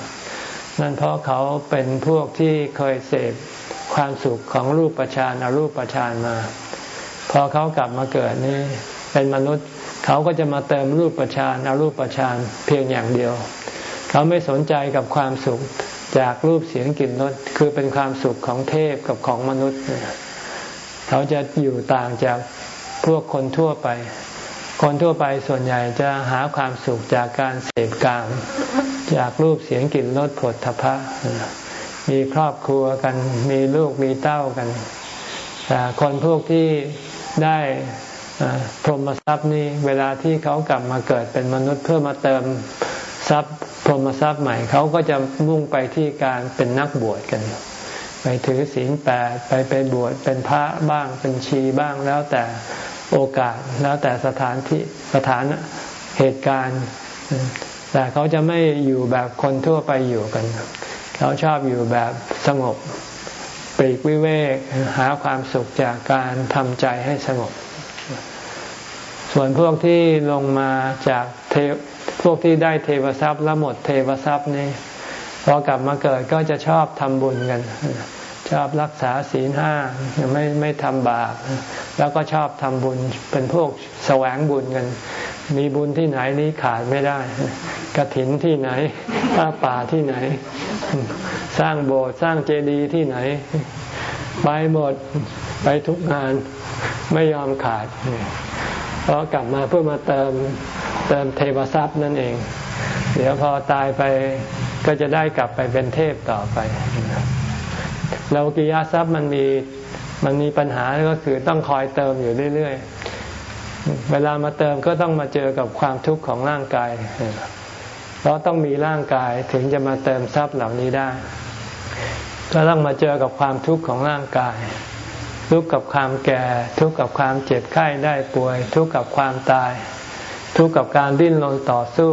นั่นเพราะเขาเป็นพวกที่เคยเสพ ความสุขของรูปประชานอารูปประชานมา พอเขากลับมาเกิดนี่เป็นมนุษย์เขาก็จะมาเติมรูปประชานอารูปประชานเพียงอย่างเดียว เขาไม่สนใจกับความสุขจากรูปเสียงกลิ่นรสคือเป็นความสุขของเทพกับของมนุษย์ เขาจะอยู่ต่างจากพวกคนทั่วไป คนทั่วไปส่วนใหญ่จะหาความสุขจากการเสพกาม จากรูปเสียงกลิ่นรสผลทพะ มีครอบครัวกัน มีลูกมีเต้ากัน แต่คนพวกที่ได้พรหมทรัพย์นี่เวลาที่เขากลับมาเกิดเป็นมนุษย์เพื่อมาเติมทรัพย์พรหมทรัพย์ใหม่เขาก็จะมุ่งไปที่การเป็นนักบวชกัน ไปถือศีลแปดไปไปบวชเป็นพระบ้างเป็นชีบ้างแล้วแต่โอกาสแล้วแต่สถานที่สถานเหตุการณ์ แต่เขาจะไม่อยู่แบบคนทั่วไปอยู่กัน เขาชอบอยู่แบบสงบปรีกวิเวกหาความสุขจากการทำใจให้สงบ ส่วนพวกที่ลงมาจากเทพวกที่ได้เทวทรัพย์แล้วหมดเทวทรัพย์นี่พอกลับมาเกิดก็จะชอบทำบุญกัน ชอบรักษาศีลห้าไม่ไม่ทำบาปแล้วก็ชอบทำบุญเป็นพวกแสวงบุญกัน มีบุญที่ไหนนี้ขาดไม่ได้กระถินที่ไหนผ้าป่าที่ไหน สร้างโบสถ์สร้างเจดีย์ที่ไหน ไปหมดไปทุกงานไม่ยอมขาดเพราะกลับมาเพื่อมาเติมเติมเทวทรัพย์นั่นเอง เดี๋ยวพอตายไปก็จะได้กลับไปเป็นเทพต่อไปโลกิยาทรัพย์มันมีมันมีปัญหาก็คือต้องคอยเติมอยู่เรื่อยๆ เวลามาเติมก็ต้องมาเจอกับความทุกข์ของร่างกาย เราต้องมีร่างกายถึงจะมาเติมทรัพย์เหล่านี้ได้ ก็ต้องมาเจอกับความทุกข์ของร่างกาย ทุกข์กับความแก่ ทุกข์กับความเจ็บไข้ได้ป่วย ทุกข์กับความตาย ทุกข์กับการดิ้นรนต่อสู้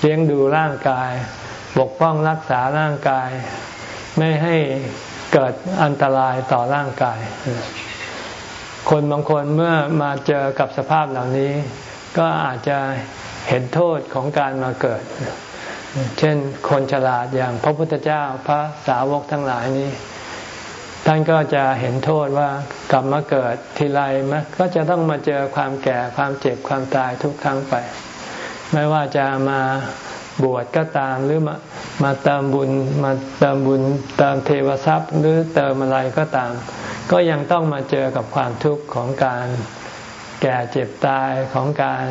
เลี้ยงดูร่างกาย ปกป้องรักษาร่างกาย ไม่ให้เกิดอันตรายต่อร่างกาย คนบางคนเมื่อมาเจอกับสภาพเหล่านี้ ก็อาจจะ เห็นโทษของการมาเกิด เช่นคนฉลาดอย่างพระพุทธเจ้าพระสาวกทั้งหลายนี้ ท่านก็จะเห็นโทษว่ากลับมาเกิดทีไรมก็จะต้องมาเจอความแก่ความเจ็บความตายทุกครั้งไป ไม่ว่าจะมาบวชก็ตามหรือมามาเติมบุญมาเติมบุญเติมเทวทรัพย์ หรือเติมอะไรก็ตาม ก็ยังต้องมาเจอกับความทุกข์ของการแก่เจ็บตายของการ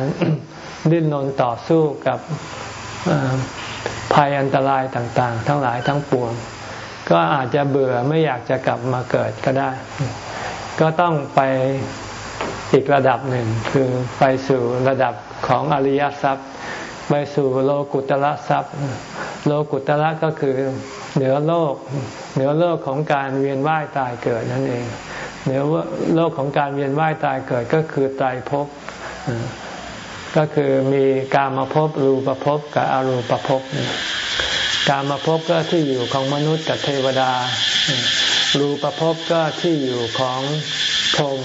ดิ้นรนต่อสู้กับภัยอันตรายต่างๆ ทั้งหลายทั้งปวง ก็อาจจะเบื่อไม่อยากจะกลับมาเกิดก็ได้ ก็ต้องไปอีกระดับหนึ่งคือไปสู่ระดับของอริยทรัพย์ไปสู่โลกุตละทรัพย์ โลกุตละก็คือเหนือโลก เหนือโลกของการเวียนว่ายตายเกิดนั่นเอง เหนือโลกของการเวียนว่ายตายเกิดก็คือไตรภพ ก็คือมีกามาภพรูปภพกับอรูปภพกามาภพก็ที่อยู่ของมนุษย์กับเทวดา รูปภพก็ที่อยู่ของพรม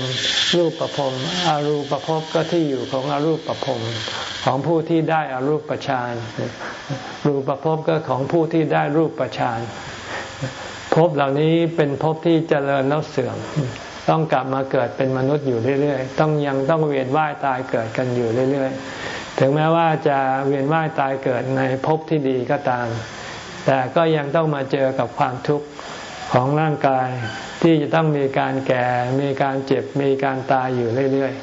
รูปประพรมอารูปประพบก็ที่อยู่ของอารูปประพรมของผู้ที่ได้อารูปประชานรูปประพบก็ของผู้ที่ได้รูปประชานภพเหล่านี้เป็นภพที่เจริญแล้วเสื่อม ต้องกลับมาเกิดเป็นมนุษย์อยู่เรื่อยๆ ต้องยังต้องเวียนว่ายตายเกิดกันอยู่เรื่อยๆ ถึงแม้ว่าจะเวียนว่ายตายเกิดในภพที่ดีก็ตาม แต่ก็ยังต้องมาเจอกับความทุกข์ของร่างกายที่จะต้องมีการแก่ มีการเจ็บ มีการตายอยู่เรื่อย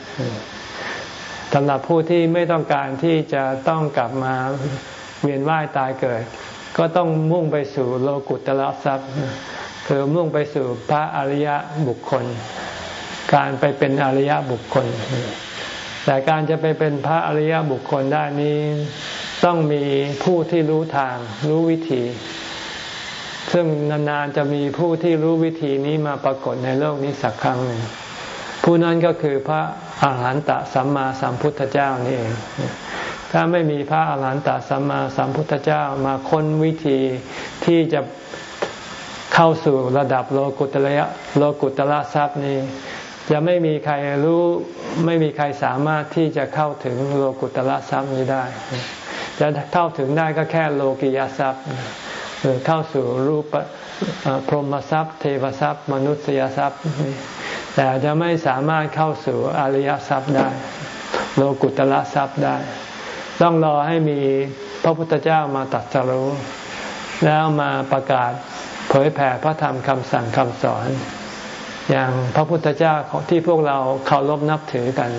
ๆสำหรับผู้ที่ไม่ต้องการที่จะต้องกลับมาเวียนว่ายตายเกิด ก็ต้องมุ่งไปสู่โลกุตละทรัพย์ คือมุ่งไปสู่พระอริยบุคคล การไปเป็นอริยบุคคล แต่การจะไปเป็นพระอริยบุคคลได้นี้ต้องมีผู้ที่รู้ทางรู้วิธี ซึ่งนานๆจะมีผู้ที่รู้วิธีนี้มาปรากฏในโลกนี้สักครั้งหนึ่งผู้นั้นก็คือพระอาหารหันตสัมมาสัมพุทธเจ้านี่เอง ถ้าไม่มีพระอาหารหันตสัมมาสัมพุทธเจ้ามาค้นวิธีที่จะ เข้าสู่ระดับโลกุตระโลกุตละทรัพย์นี้จะไม่มีใครรู้ไม่มีใครสามารถที่จะเข้าถึงโลกุตละทรัพย์นี้ได้ จะเข้าถึงได้ก็แค่โลกิยทรัพย์คือเข้าสู่รูปพรหมทรัพย์ เทวทรัพย์ มนุษยทรัพย์ แต่จะไม่สามารถเข้าสู่อริยทรัพย์ได้ โลกุตละทรัพย์ได้ ต้องรอให้มีพระพุทธเจ้ามาตัดสรู้แล้วมาประกาศ เผยแผ่พระธรรมคำสั่งคำสอน อย่างพระพุทธเจ้าที่พวกเราเคารพนับถือกัน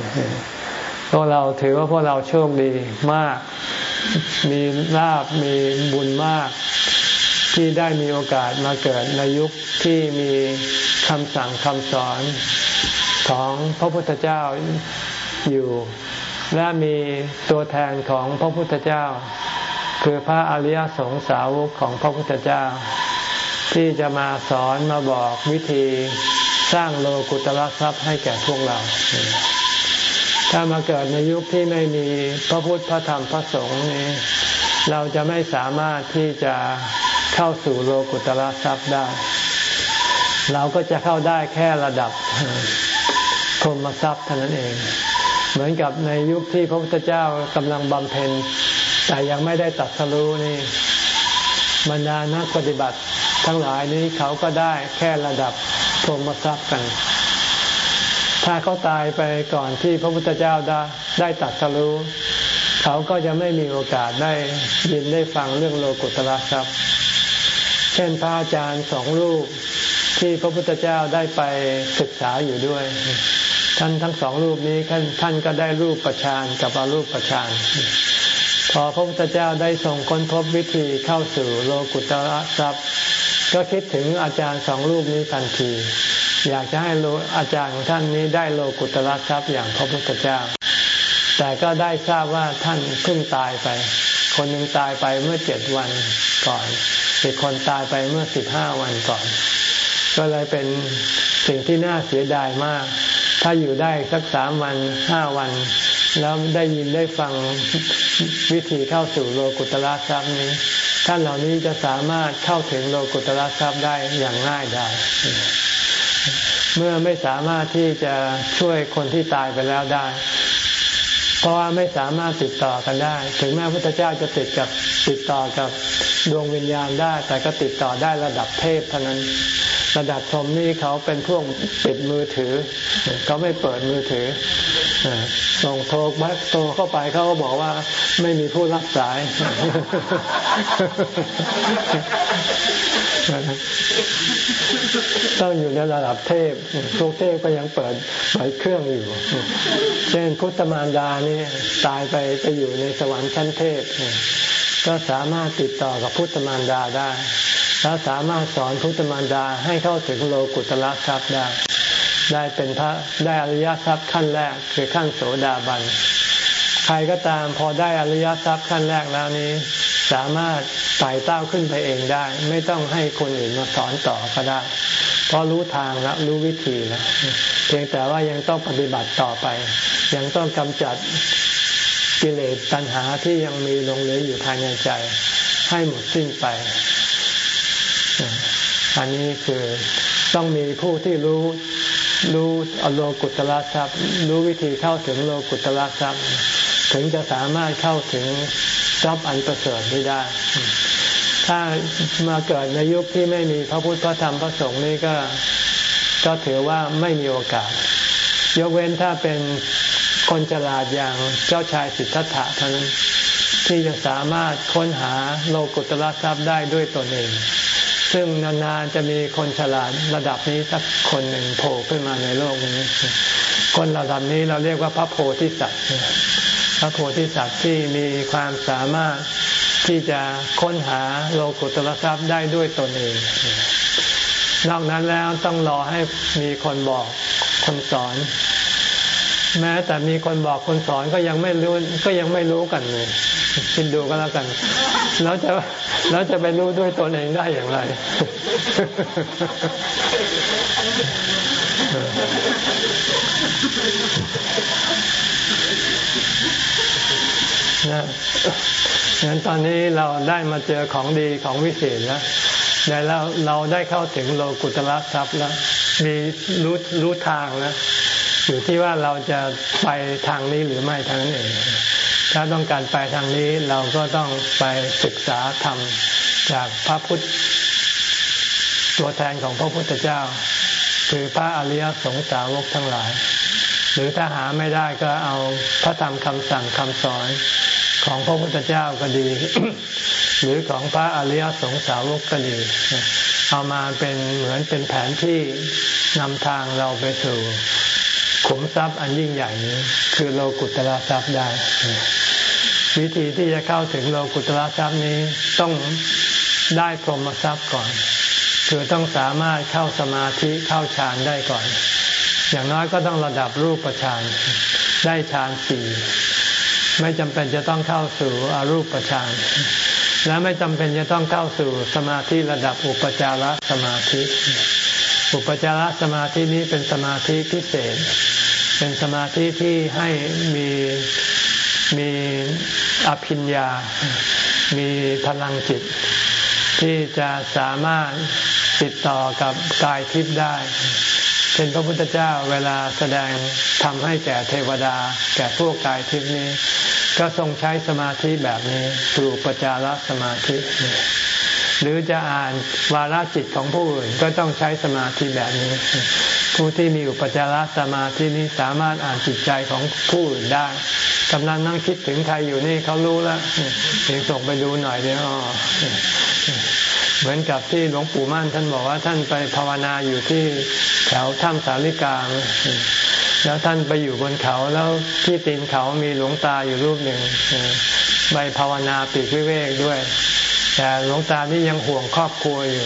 พวกเราถือว่าพวกเราโชคดีมาก มีลาบมีบุญมาก ที่ได้มีโอกาสมาเกิดในยุคที่มีคำสั่งคำสอนของพระพุทธเจ้าอยู่และมีตัวแทนของพระพุทธเจ้า คือพระอริยสงสาวกของพระพุทธเจ้า ที่จะมาสอนมาบอกวิธีสร้างโลกุตละทรัพย์ให้แก่พวกเรา ถ้ามาเกิดในยุคที่ไม่มีพระพุทธพระธรรมพระสงฆ์นี้ เราจะไม่สามารถที่จะเข้าสู่โลกุตละทรัพย์ได้ เราก็จะเข้าได้แค่ระดับพรหมทรัพย์เท่านั้นเอง เหมือนกับในยุคที่พระพุทธเจ้ากำลังบำเพ็ญแต่ยังไม่ได้ตัดสรู้นี่บรรดานักปฏิบัติ ทั้งหลายนี้เขาก็ได้แค่ระดับพรหมทรัพย์กัน ถ้าเขาตายไปก่อนที่พระพุทธเจ้าได้ได้ตัดสรู้เขาก็จะไม่มีโอกาสได้ยินได้ฟังเรื่องโลกุตละทรัพย์ เช่นพระอาจารย์สองรูปที่พระพุทธเจ้าได้ไปศึกษาอยู่ด้วย ท่านทั้งสองรูปนี้ท่านท่านก็ได้รูปประชานกับอารูปประชานพอพระพุทธเจ้าได้ส่งค้นพบวิธีเข้าสู่โลกุตระทรัพย์ ก็คิดถึงอาจารย์สองรูปนี้ทันที อยากจะให้อาจารย์ของท่านนี้ได้โลกุตระทรัพย์อย่างพระพุทธเจ้า แต่ก็ได้ทราบว่าท่านเพิ่งตายไป คนหนึ่งตายไปเมื่อเจ็ดวันก่อนอีกคนตายไปเมื่อสิบห้าวันก่อน ก็เลยเป็นสิ่งที่น่าเสียดายมาก ถ้าอยู่ได้สักสามวันห้าวัน แล้วได้ยินได้ฟังวิธีเข้าสู่โลกุตละทรัพย์นี้ ท่านเหล่านี้จะสามารถเข้าถึงโลกุตละทรัพย์ได้อย่างง่ายได้ เมื่อไม่สามารถที่จะช่วยคนที่ตายไปแล้วได้ เพราะว่าไม่สามารถติดต่อกันได้ ถึงแม้พระพุทธเจ้าจะติดกับติดต่อกับดวงวิญญาณได้ แต่ก็ติดต่อได้ระดับเทพเท่านั้นระดับพรหมนี่เขาเป็นพวกปิดมือถือ เขาไม่เปิดมือถือ ส่งโทรบัสโทรเข้าไปเขาก็บอกว่าไม่มีผู้รับสาย ต้องอยู่ในระดับเทพพวกเทพก็ยังเปิดเปิดเครื่องอยู่ เช่นพุทธมารดานี่ตายไปไปอยู่ในสวรรค์ชั้นเทพ ก็สามารถติดต่อกับพุทธมารดาได้ แล้วสามารถสอนพุทธมารดาให้เข้าถึงโลกุตละทรัพย์ได้ ได้เป็นพระได้อริยทรัพย์ขั้นแรกคือขั้นโสดาบัน ใครก็ตามพอได้อริยทรัพย์ขั้นแรกแล้วนี้ สามารถไต่เต้าขึ้นไปเองได้ ไม่ต้องให้คนอื่นมาสอนต่อก็ได้ เพราะรู้ทางแล้วรู้วิธีแล้วเพียงแต่ว่ายังต้องปฏิบัติต่อไป ยังต้องกำจัดกิเลสตัณหาที่ยังมีลงเหลืออยู่ภายในใจ ให้หมดสิ้นไป อันนี้คือต้องมีผู้ที่รู้ รู้อโลกุตละทรัพย์ รู้วิธีเข้าถึงโลกุตละทรัพย์ ถึงจะสามารถเข้าถึงทรัพย์อันประเสริฐนี้ได้ ถ้ามาเกิดในยุคที่ไม่มีพระพุทธพระธรรมพระสงฆ์นี่ก็ก็ถือว่าไม่มีโอกาส ยกเว้นถ้าเป็นคนฉลาดอย่างเจ้าชายสิทธัตถะเท่านั้นที่จะสามารถค้นหาโลกุตละทรัพย์ได้ด้วยตนเอง ซึ่งนานๆจะมีคนฉลาดระดับนี้สักคนหนึ่งโผล่ขึ้นมาในโลกนี้ คนระดับนี้เราเรียกว่าพระโพธิสัตว์พระโพธิสัตว์ที่มีความสามารถที่จะค้นหาโลกุตละทรัพย์ได้ด้วยตนเอง นอกนั้นแล้วต้องรอให้มีคนบอกคนสอน แม้แต่มีคนบอกคนสอนก็ยังไม่รู้ก็ยังไม่รู้กันเลยคิดดูก็แล้วกัน แล้วจะ แล้วจะไปรู้ด้วยตนเองได้อย่างไร นะงั้นตอนนี้เราได้มาเจอของดีของวิเศษแล้วแต่เราเราได้เข้าถึงโลกุตละทรัพย์แล้ว มีรู้รู้ทางแล้ว อยู่ที่ว่าเราจะไปทางนี้หรือไม่ทางนั้นเอง ถ้าต้องการไปทางนี้เราก็ต้องไปศึกษาธรรมจากพระพุทธ ตัวแทนของพระพุทธเจ้า คือพระอริยสงสาวกทั้งหลาย หรือถ้าหาไม่ได้ก็เอาพระธรรมคำสั่งคำสอนของพระพุทธเจ้าก็ดี หรือของพระอริยสงสาวกก็ดี เอามาเป็นเหมือนเป็นแผนที่นำทางเราไปสู่ ขุมทรัพย์อันยิ่งใหญ่นี้ คือโลกุตละทรัพย์ได้ วิธีที่จะเข้าถึงโลกุตละทรัพย์นี้ต้องได้พรหมทรัพย์ก่อน คือต้องสามารถเข้าสมาธิเข้าฌานได้ก่อน อย่างน้อยก็ต้องระดับรูปฌานได้ฌานสี่ไม่จำเป็นจะต้องเข้าสู่อรูปฌานและไม่จำเป็นจะต้องเข้าสู่สมาธิระดับอุปจารสมาธิ อุปจารสมาธินี้เป็นสมาธิพิเศษ เป็นสมาธิที่ให้มีมีอภิญญา มีพลังจิต ที่จะสามารถติดต่อกับกายทิพย์ได้ เช่นพระพุทธเจ้าเวลาแสดงทำให้แก่เทวดา แก่พวกกายทิพย์นี้ ก็ทรงใช้สมาธิแบบนี้คืออุปจารสมาธิ หรือจะอ่านวาลจิตของผู้อื่นก็ต้องใช้สมาธิแบบนี้ ผู้ที่มีอุปจารสมาธินี้สามารถอ่านจิตใจของผู้อื่นได้กำลังนั่งคิดถึงใครอยู่นี่เขารู้แล้วเพียงส่งไปดูหน่อยเดียวเหมือนกับที่หลวงปู่มั่นท่านบอกว่าท่านไปภาวนาอยู่ที่แถวถ้ำสาลิกาแล้วท่านไปอยู่บนเขาแล้วที่ตีนเขามีหลวงตาอยู่รูปหนึ่งไปภาวนาปีกวิเวกด้วย แต่หลวงตานี่ยังห่วงครอบครัวอยู่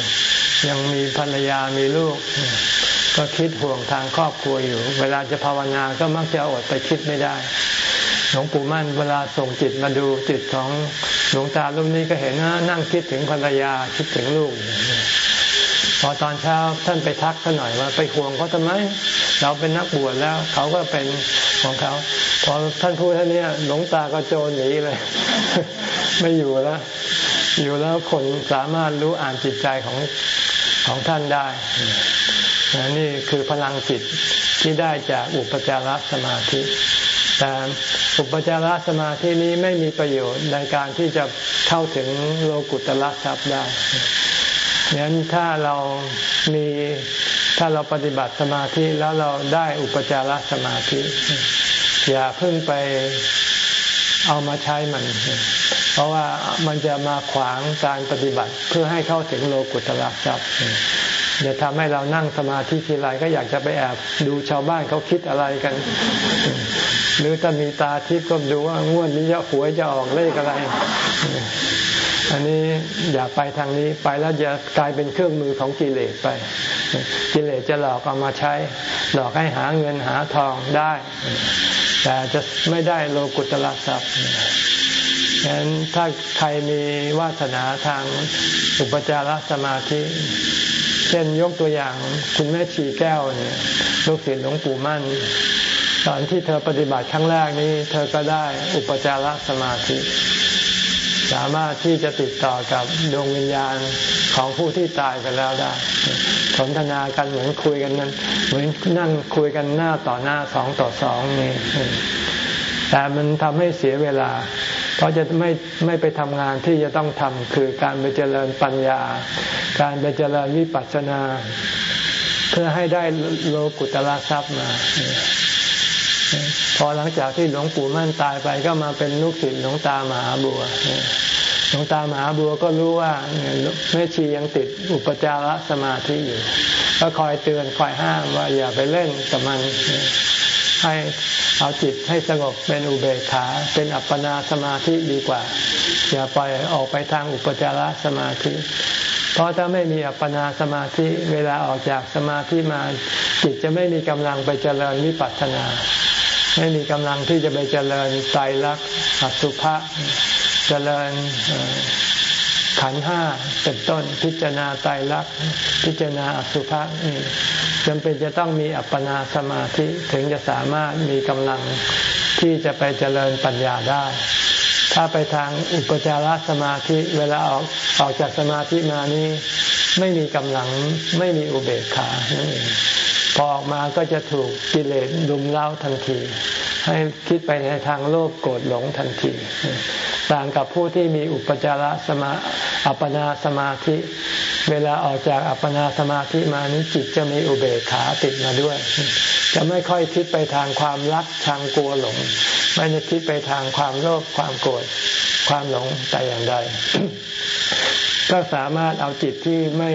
ยังมีภรรยามีลูก ก็คิดห่วงทางครอบครัวอยู่ เวลาจะภาวนาก็มักจะอดไปคิดไม่ได้ หลวงปู่มั่นเวลาส่งจิตมาดูจิตของหลวงตารูปนี้ก็เห็นว่านั่งคิดถึงภรรยาคิดถึงลูก พอตอนเช้าท่านไปทักเขาหน่อยว่าไปห่วงเขาทำไม เราเป็นนักบวชแล้วเขาก็เป็นของเขาพอท่านพูดท่านนี้หลวงตาก็โจรหนีเลย ไม่อยู่แล้ว อยู่แล้วคนสามารถรู้อ่านจิตใจของของท่านได้ นี่คือพลังจิตที่ได้จากอุปจารสมาธิ แต่อุปจารสมาธินี้ไม่มีประโยชน์ในการที่จะเข้าถึงโลกุตละทรัพย์ได้งั้นถ้าเรามีถ้าเราปฏิบัติสมาธิแล้วเราได้อุปจารสมาธิ อย่าเพิ่งไปเอามาใช้มัน เพราะว่ามันจะมาขวางการปฏิบัติเพื่อให้เข้าถึงโลกุตละทรัพย์ อย่าทำให้เรานั่งสมาธิทีไรก็อยากจะไปแอบดูชาวบ้านเขาคิดอะไรกัน หรือถ้ามีตาทิพย์ก็ดูว่างวดนี้จะหวยจะออกเลขอะไร อันนี้อย่าไปทางนี้ไปแล้วจะกลายเป็นเครื่องมือของกิเลสไป กิเลสจะหลอกเอามาใช้ หลอกให้หาเงินหาทองได้ แต่จะไม่ได้โลกุตละทรัพย์ฉะนั้นถ้าใครมีวาสนาทางอุปจารสมาธิ ช่นยกตัวอย่างคุณแม่ชีแก้วเนี่ยลูกศิษย์หลวงปู่มั่น ตอนที่เธอปฏิบัติครั้งแรกนี้ เธอก็ได้อุปจารสมาธิ สามารถที่จะติดต่อกับดวงวิญญาณของผู้ที่ตายไปแล้วได้ สนทนากันเหมือนคุยกันนั้น เหมือนนั่งคุยกันหน้าต่อหน้าสองต่อสองนี่แต่มันทำให้เสียเวลา เพราจะไม่ไม่ไปทำงานที่จะต้องทำคือการไปเจริญปัญญา การไปเจริญวิปัสสนา เพื่อให้ได้โลกุตละทรัพย์มา พอหลังจากที่หลวงปู่มั่นตายไปก็มาเป็นลูกศิษย์หลวงตามหาบัวหลวงตามหาบัวก็รู้ว่าแม่ชียังติดอุปจารสมาธิอยู่ ก็คอยเตือนคอยห้ามว่าอย่าไปเล่นกับมัน ให้เอาจิตให้สงบเป็นอุเบกขา เป็นอัปปนาสมาธิดีกว่า อย่าปล่อยออกไปทางอุปจารสมาธิ เพราะถ้าไม่มีอัปปนาสมาธิเวลาออกจากสมาธิมา จิตจะไม่มีกำลังไปเจริญวิปัสสนา ไม่มีกำลังที่จะไปเจริญไตรลักษณ์อสุภะเจริญขันห้าเป็นต้นพิจารณาไตรลักษณ์พิจารณาอสุภะนี่ จำเป็นจะต้องมีอัปปนาสมาธิถึงจะสามารถมีกำลังที่จะไปเจริญปัญญาได้ ถ้าไปทางอุปจารสมาธิเวลาออกออกจากสมาธิมานี้ ไม่มีกำลังไม่มีอุเบกขานั่นเองพอออกมาก็จะถูกกิเลสดุมเล้าทันที ให้คิดไปในทางโลภโกรธหลงทันที ต่างกับผู้ที่มีอุปจารสมาอัปปนาสมาธิ เวลาออกจากอัปปนาสมาธิมานี้จิตจะมีอุเบกขาติดมาด้วย จะไม่ค่อยคิดไปทางความรักทางกลัวหลง ไม่ได้คิดไปทางความโลภความโกรธความหลงแต่อย่างใด ก็สามารถเอาจิตที่ไม่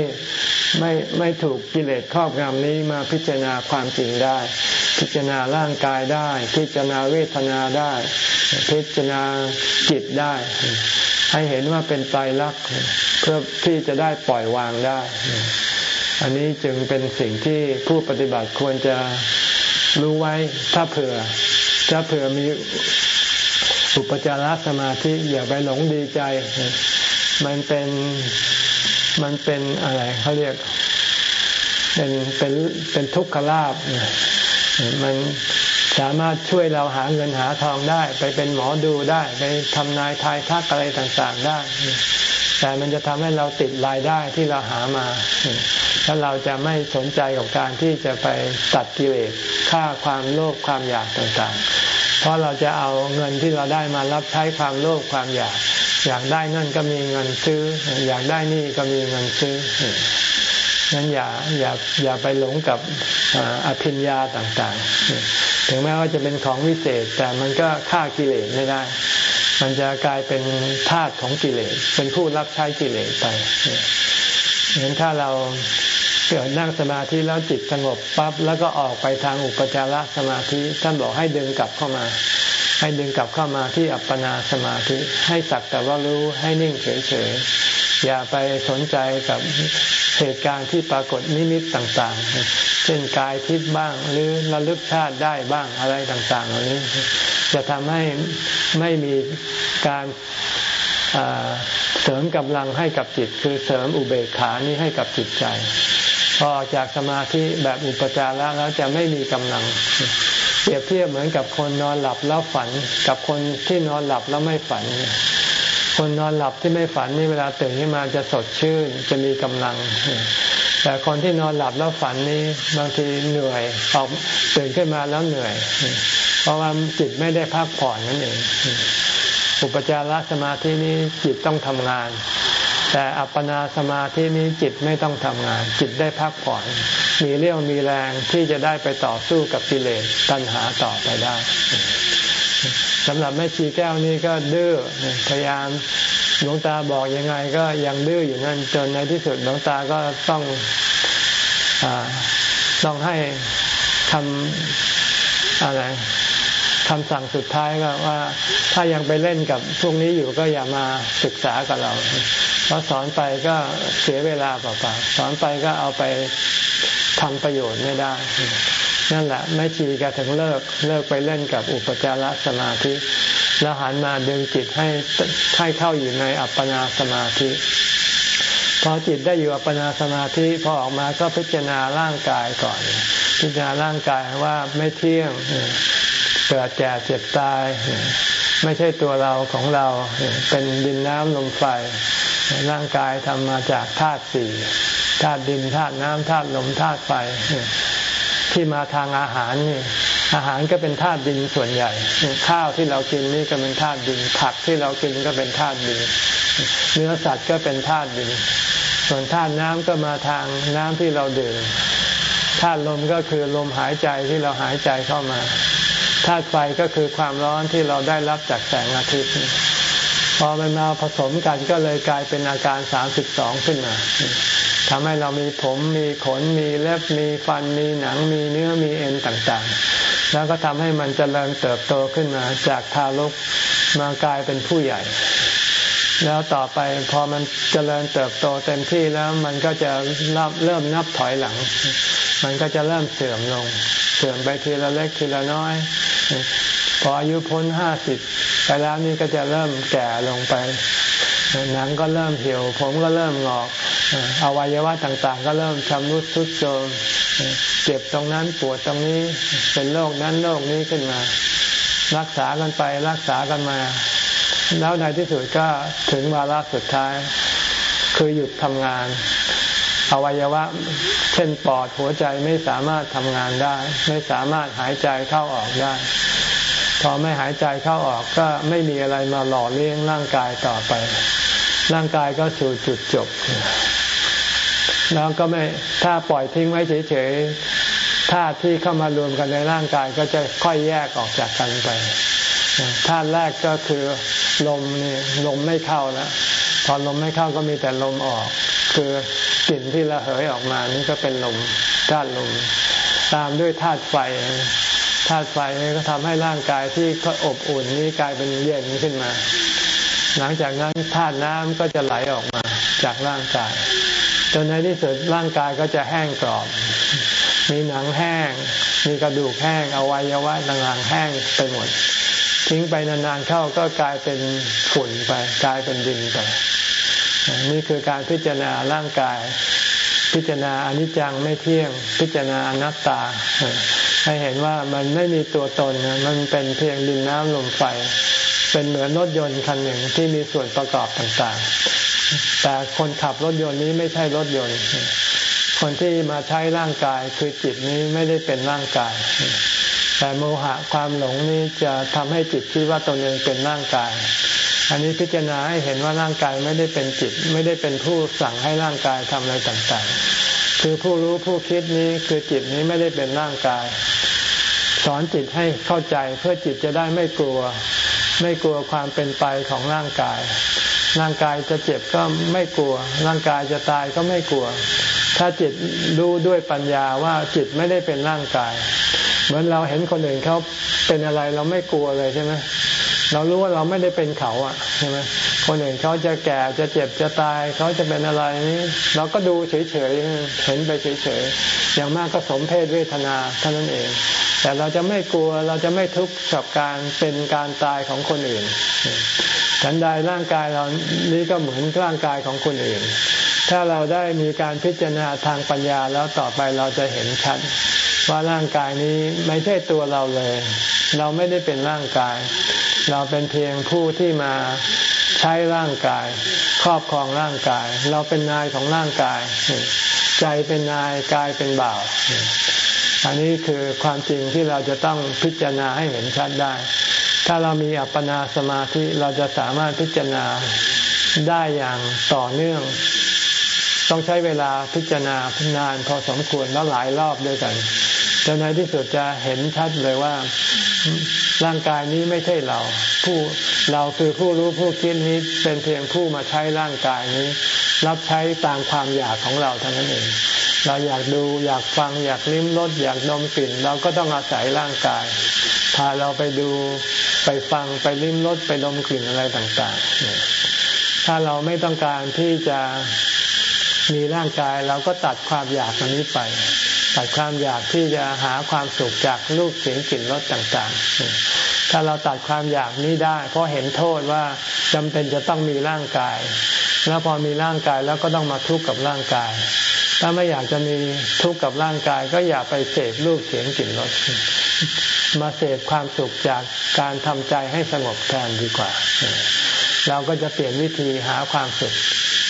ไม่ไม่ถูกกิเลสครอบงำนี้มาพิจารณาความจริงได้ พิจารณาร่างกายได้ พิจารณาเวทนาได้ พิจารณาจิตได้ ให้เห็นว่าเป็นไตรลักษณ์เพื่อที่จะได้ปล่อยวางได้ อันนี้จึงเป็นสิ่งที่ผู้ปฏิบัติควรจะรู้ไว้ถ้าเผื่อถ้าเผื่อมีอุปจารสมาธิอย่าไปหลงดีใจ มันเป็นมันเป็นอะไรเขาเรียกเป็นเป็นเป็นทุกขลาบมัน สามารถช่วยเราหาเงินหาทองได้ ไปเป็นหมอดูได้ ไปทำนายทายทักอะไรต่างๆได้ แต่มันจะทำให้เราติดรายได้ที่เราหามา แล้วเราจะไม่สนใจกับการที่จะไปตัดกิเลสฆ่าความโลภความอยากต่างๆ เพราะเราจะเอาเงินที่เราได้มารับใช้ความโลภความอยาก อยากได้นั่นก็มีเงินซื้อ อยากได้นี่ก็มีเงินซื้อนั้นอย่าอย่าอย่าไปหลงกับอภิญญาต่างๆ ถึงแม้ว่าจะเป็นของวิเศษ แต่มันก็ฆ่ากิเลสไม่ได้ มันจะกลายเป็นทาสของกิเลส เป็นผู้รับใช้กิเลสไปเห็นถ้าเราเกิดนั่งสมาธิแล้วจิตสงบปั๊บแล้วก็ออกไปทางอุปจารสมาธิท่านบอกให้ดึงกลับเข้ามา ให้ดึงกลับเข้ามาที่อัปปนาสมาธิ ให้สักแต่ว่ารู้ให้นิ่งเฉยๆอย่าไปสนใจกับเหตุการณ์ที่ปรากฏนิมิตต่างๆ ช่นกายทิพย์บ้าง หรือระลึกชาติได้บ้างอะไรต่างๆเหล่านี้ จะทำให้ไม่มีการเสริมกำลังให้กับจิต คือเสริมอุเบกขานี้ให้กับจิตใจ พอออกจากสมาธิแบบอุปจาระแล้วจะไม่มีกำลัง เปรียบเทียบเหมือนกับคนนอนหลับแล้วฝัน กับคนที่นอนหลับแล้วไม่ฝัน คนนอนหลับที่ไม่ฝันนี่เวลาตื่นขึ้นมาจะสดชื่นจะมีกำลัง แต่คนที่นอนหลับแล้วฝันนี่บางทีเหนื่อยออกตื่นขึ้นมาแล้วเหนื่อย เพราะว่าจิตไม่ได้พักผ่อนนั่นเองอุปจารสมาธินี้จิตต้องทำงาน แต่อัปปนาสมาธินี้จิตไม่ต้องทำงาน จิตได้พักผ่อน มีเรี่ยวมีแรงที่จะได้ไปต่อสู้กับกิเลสตัณหาต่อไปได้สำหรับแม่ชีแก้วนี้ก็ดื้อพยายาม หลวงตาบอกยังไงก็ยังดื้ออยู่นั่นจนในที่สุดหลวงตาก็ต้องอต้องให้ทำอะไรคำสั่งสุดท้ายก็ว่า ถ้ายังไปเล่นกับพวกนี้อยู่ก็อย่ามาศึกษากับเราเพราะสอนไปก็เสียเวลาเปล่าๆสอนไปก็เอาไปทำประโยชน์ไม่ได้ นั่นแหละไม่ชีก็ถึงเลิกเลิกไปเล่นกับอุปจารสมาธิ แล้วหันมาดึงจิตให้ให้เข้าอยู่ในอัปปนาสมาธิ พอจิตได้อยู่อัปปนาสมาธิพอออกมาก็พิจารณาร่างกายก่อน พิจารณาร่างกายว่าไม่เที่ยงเกิดแก่เจ็บตาย ไม่ใช่ตัวเราของเราเป็นดินน้ำลมไฟร่างกายทำมาจากธาตุสี่ธาตุดินธาตุน้ำธาตุลมธาตุไฟที่มาทางอาหารนี่ อาหารก็เป็นธาตุดินส่วนใหญ่ ข้าวที่เรากินนี่ก็เป็นธาตุดิน ผักที่เรากินก็เป็นธาตุดิน เนื้อสัตว์ก็เป็นธาตุดิน ส่วนธาตุน้ำก็มาทางน้ำที่เราดื่มธาตุลมก็คือลมหายใจที่เราหายใจเข้ามาธาตุไฟก็คือความร้อนที่เราได้รับจากแสงอาทิตย์พอมันมาผสมกันก็เลยกลายเป็นอาการสามสิบสองขึ้นมาทำให้เรามีผมมีขนมีเล็บมีฟันมีหนังมีเนื้อมีเอ็นต่างๆ แล้วก็ทำให้มันจเจริญเติบโตขึ้นมาจากทารกมากลายเป็นผู้ใหญ่ แล้วต่อไปพอมันจเจริญเติบโตเต็มที่แล้วมันก็จะเริ่มนับถอยหลัง มันก็จะเริ่มเสื่อมลง เสื่อมไปทีละเล็กทีละน้อยพออายุพ้นห้าสิบไปแล้วนี่ก็จะเริ่มแก่ลงไป หนังก็เริ่มเหี่ยว ผมก็เริ่มหงอกอวัยวะต่างๆ ก็เริ่มชำรุดทรุดโทรม เจ็บตรงนั้นปวดตรงนี้เป็นโรคนั้นโรคนี้ขึ้นมา รักษากันไปรักษากันมา แล้วในที่สุดก็ถึงวาระสุดท้าย คือหยุดทำงาน อวัยวะ เช่นปอดหัวใจไม่สามารถทำงานได้ ไม่สามารถหายใจเข้าออกได้พอไม่หายใจเข้าออกก็ไม่มีอะไรมาหล่อเลี้ยงร่างกายต่อไป ร่างกายก็สู่จุดจบ แล้วก็ไม่ถ้าปล่อยทิ้งไว้เฉยๆธาตุที่เข้ามารวมกันในร่างกายก็จะค่อยแยกออกจากกันไปธาตุแรกก็คือลมนี่ลมไม่เข้าแล้วพอลมไม่เข้าก็มีแต่ลมออก คือกลิ่นที่ระเหยออกมานี่ก็เป็นลมธาตุลม ตามด้วยธาตุไฟธาตุไฟนี่ก็ทำให้ร่างกายที่ก็อบอุ่นนี้กลายเป็นเย็นขึ้นมา หลังจากนั้นธาตุน้ำก็จะไหลออกมาจากร่างกาย จนในที่สุดร่างกายก็จะแห้งกรอบ มีหนังแห้ง มีกระดูกแห้งอวัยวะต่างๆแห้งไปหมด ทิ้งไปนานๆเข้าก็กลายเป็นฝุ่นไป กลายเป็นดินไป นี่คือการพิจารณาร่างกาย พิจารณาอนิจจังไม่เที่ยง พิจารณาอนัตตา ให้เห็นว่ามันไม่มีตัวตน มันเป็นเพียงดินน้ำลมไฟ เป็นเหมือนรถยนต์คันหนึ่งที่มีส่วนประกอบต่างๆ แต่คนขับรถยนต์นี้ไม่ใช่รถยนต์ คนที่มาใช้ร่างกายคือจิตนี้ไม่ได้เป็นร่างกาย แต่โมหะความหลงนี้จะทำให้จิตคิดว่าตนเองเป็นร่างกาย อันนี้พิจารณาให้เห็นว่าร่างกายไม่ได้เป็นจิต ไม่ได้เป็นผู้สั่งให้ร่างกายทำอะไรต่างๆ คือผู้รู้ผู้คิดนี้คือจิตนี้ไม่ได้เป็นร่างกาย สอนจิตให้เข้าใจเพื่อจิตจะได้ไม่กลัว ไม่กลัวความเป็นไปของร่างกาย ร่างกายจะเจ็บก็ไม่กลัว ร่างกายจะตายก็ไม่กลัว ถ้าจิตรู้ด้วยปัญญาว่าจิตไม่ได้เป็นร่างกาย เหมือนเราเห็นคนอื่นเขาเป็นอะไรเราไม่กลัวเลยใช่ไหมเรารู้ว่าเราไม่ได้เป็นเขาอะใช่ไหมคนอื่นเขาจะแก่จะเจ็บจะตายเขาจะเป็นอะไรนี้เราก็ดูเฉยๆเห็นไปเฉยๆอย่างมากก็สมเพศเวทนาเท่านั้นเอง แต่เราจะไม่กลัวเราจะไม่ทุกข์กับการเป็นการตายของคนอื่น ฉันใดร่างกายเรานี้ก็เหมือนร่างกายของคนอื่น ถ้าเราได้มีการพิจารณาทางปัญญาแล้วต่อไปเราจะเห็นชัด ว่าร่างกายนี้ไม่ใช่ตัวเราเลย เราไม่ได้เป็นร่างกาย เราเป็นเพียงผู้ที่มาใช้ร่างกาย ครอบครองร่างกาย เราเป็นนายของร่างกาย ใจเป็นนายกายเป็นบ่าวอันนี้คือความจริงที่เราจะต้องพิจารณาให้เห็นชัดได้ ถ้าเรามีอัปปนาสมาธิเราจะสามารถพิจารณาได้อย่างต่อเนื่อง ต้องใช้เวลาพิจารณานานพอสมควรแล้วหลายรอบด้วยกันจนในที่สุดจะเห็นชัดเลยว่าร่างกายนี้ไม่ใช่เรา ผู้เราคือผู้รู้ผู้คิดนี้เป็นเพียงผู้มาใช้ร่างกายนี้ รับใช้ตามความอยากของเราเท่านั้นเองเราอยากดูอยากฟังอยากลิ้มรสอยากดมกลิ่น เราก็ต้องอาศัยร่างกาย พาเราไปดูไปฟังไปลิ้มรสไปดมกลิ่นอะไรต่างๆ ถ้าเราไม่ต้องการที่จะมีร่างกายเราก็ตัดความอยากอันนี้ไป ตัดความอยากที่จะหาความสุขจากรูปเสียงกลิ่นรสต่างๆ ถ้าเราตัดความอยากนี้ได้ เพราะเห็นโทษว่าจำเป็นจะต้องมีร่างกาย แล้วพอมีร่างกายแล้วก็ต้องมาทุกข์กับร่างกาย ถ้าไม่อยากจะมีทุกข์กับร่างกาย ก็อย่าไปเสพรูปเสียงกลิ่นรส มาเสพความสุขจากการทำใจให้สงบแทนดีกว่า เราก็จะเปลี่ยนวิธีหาความสุข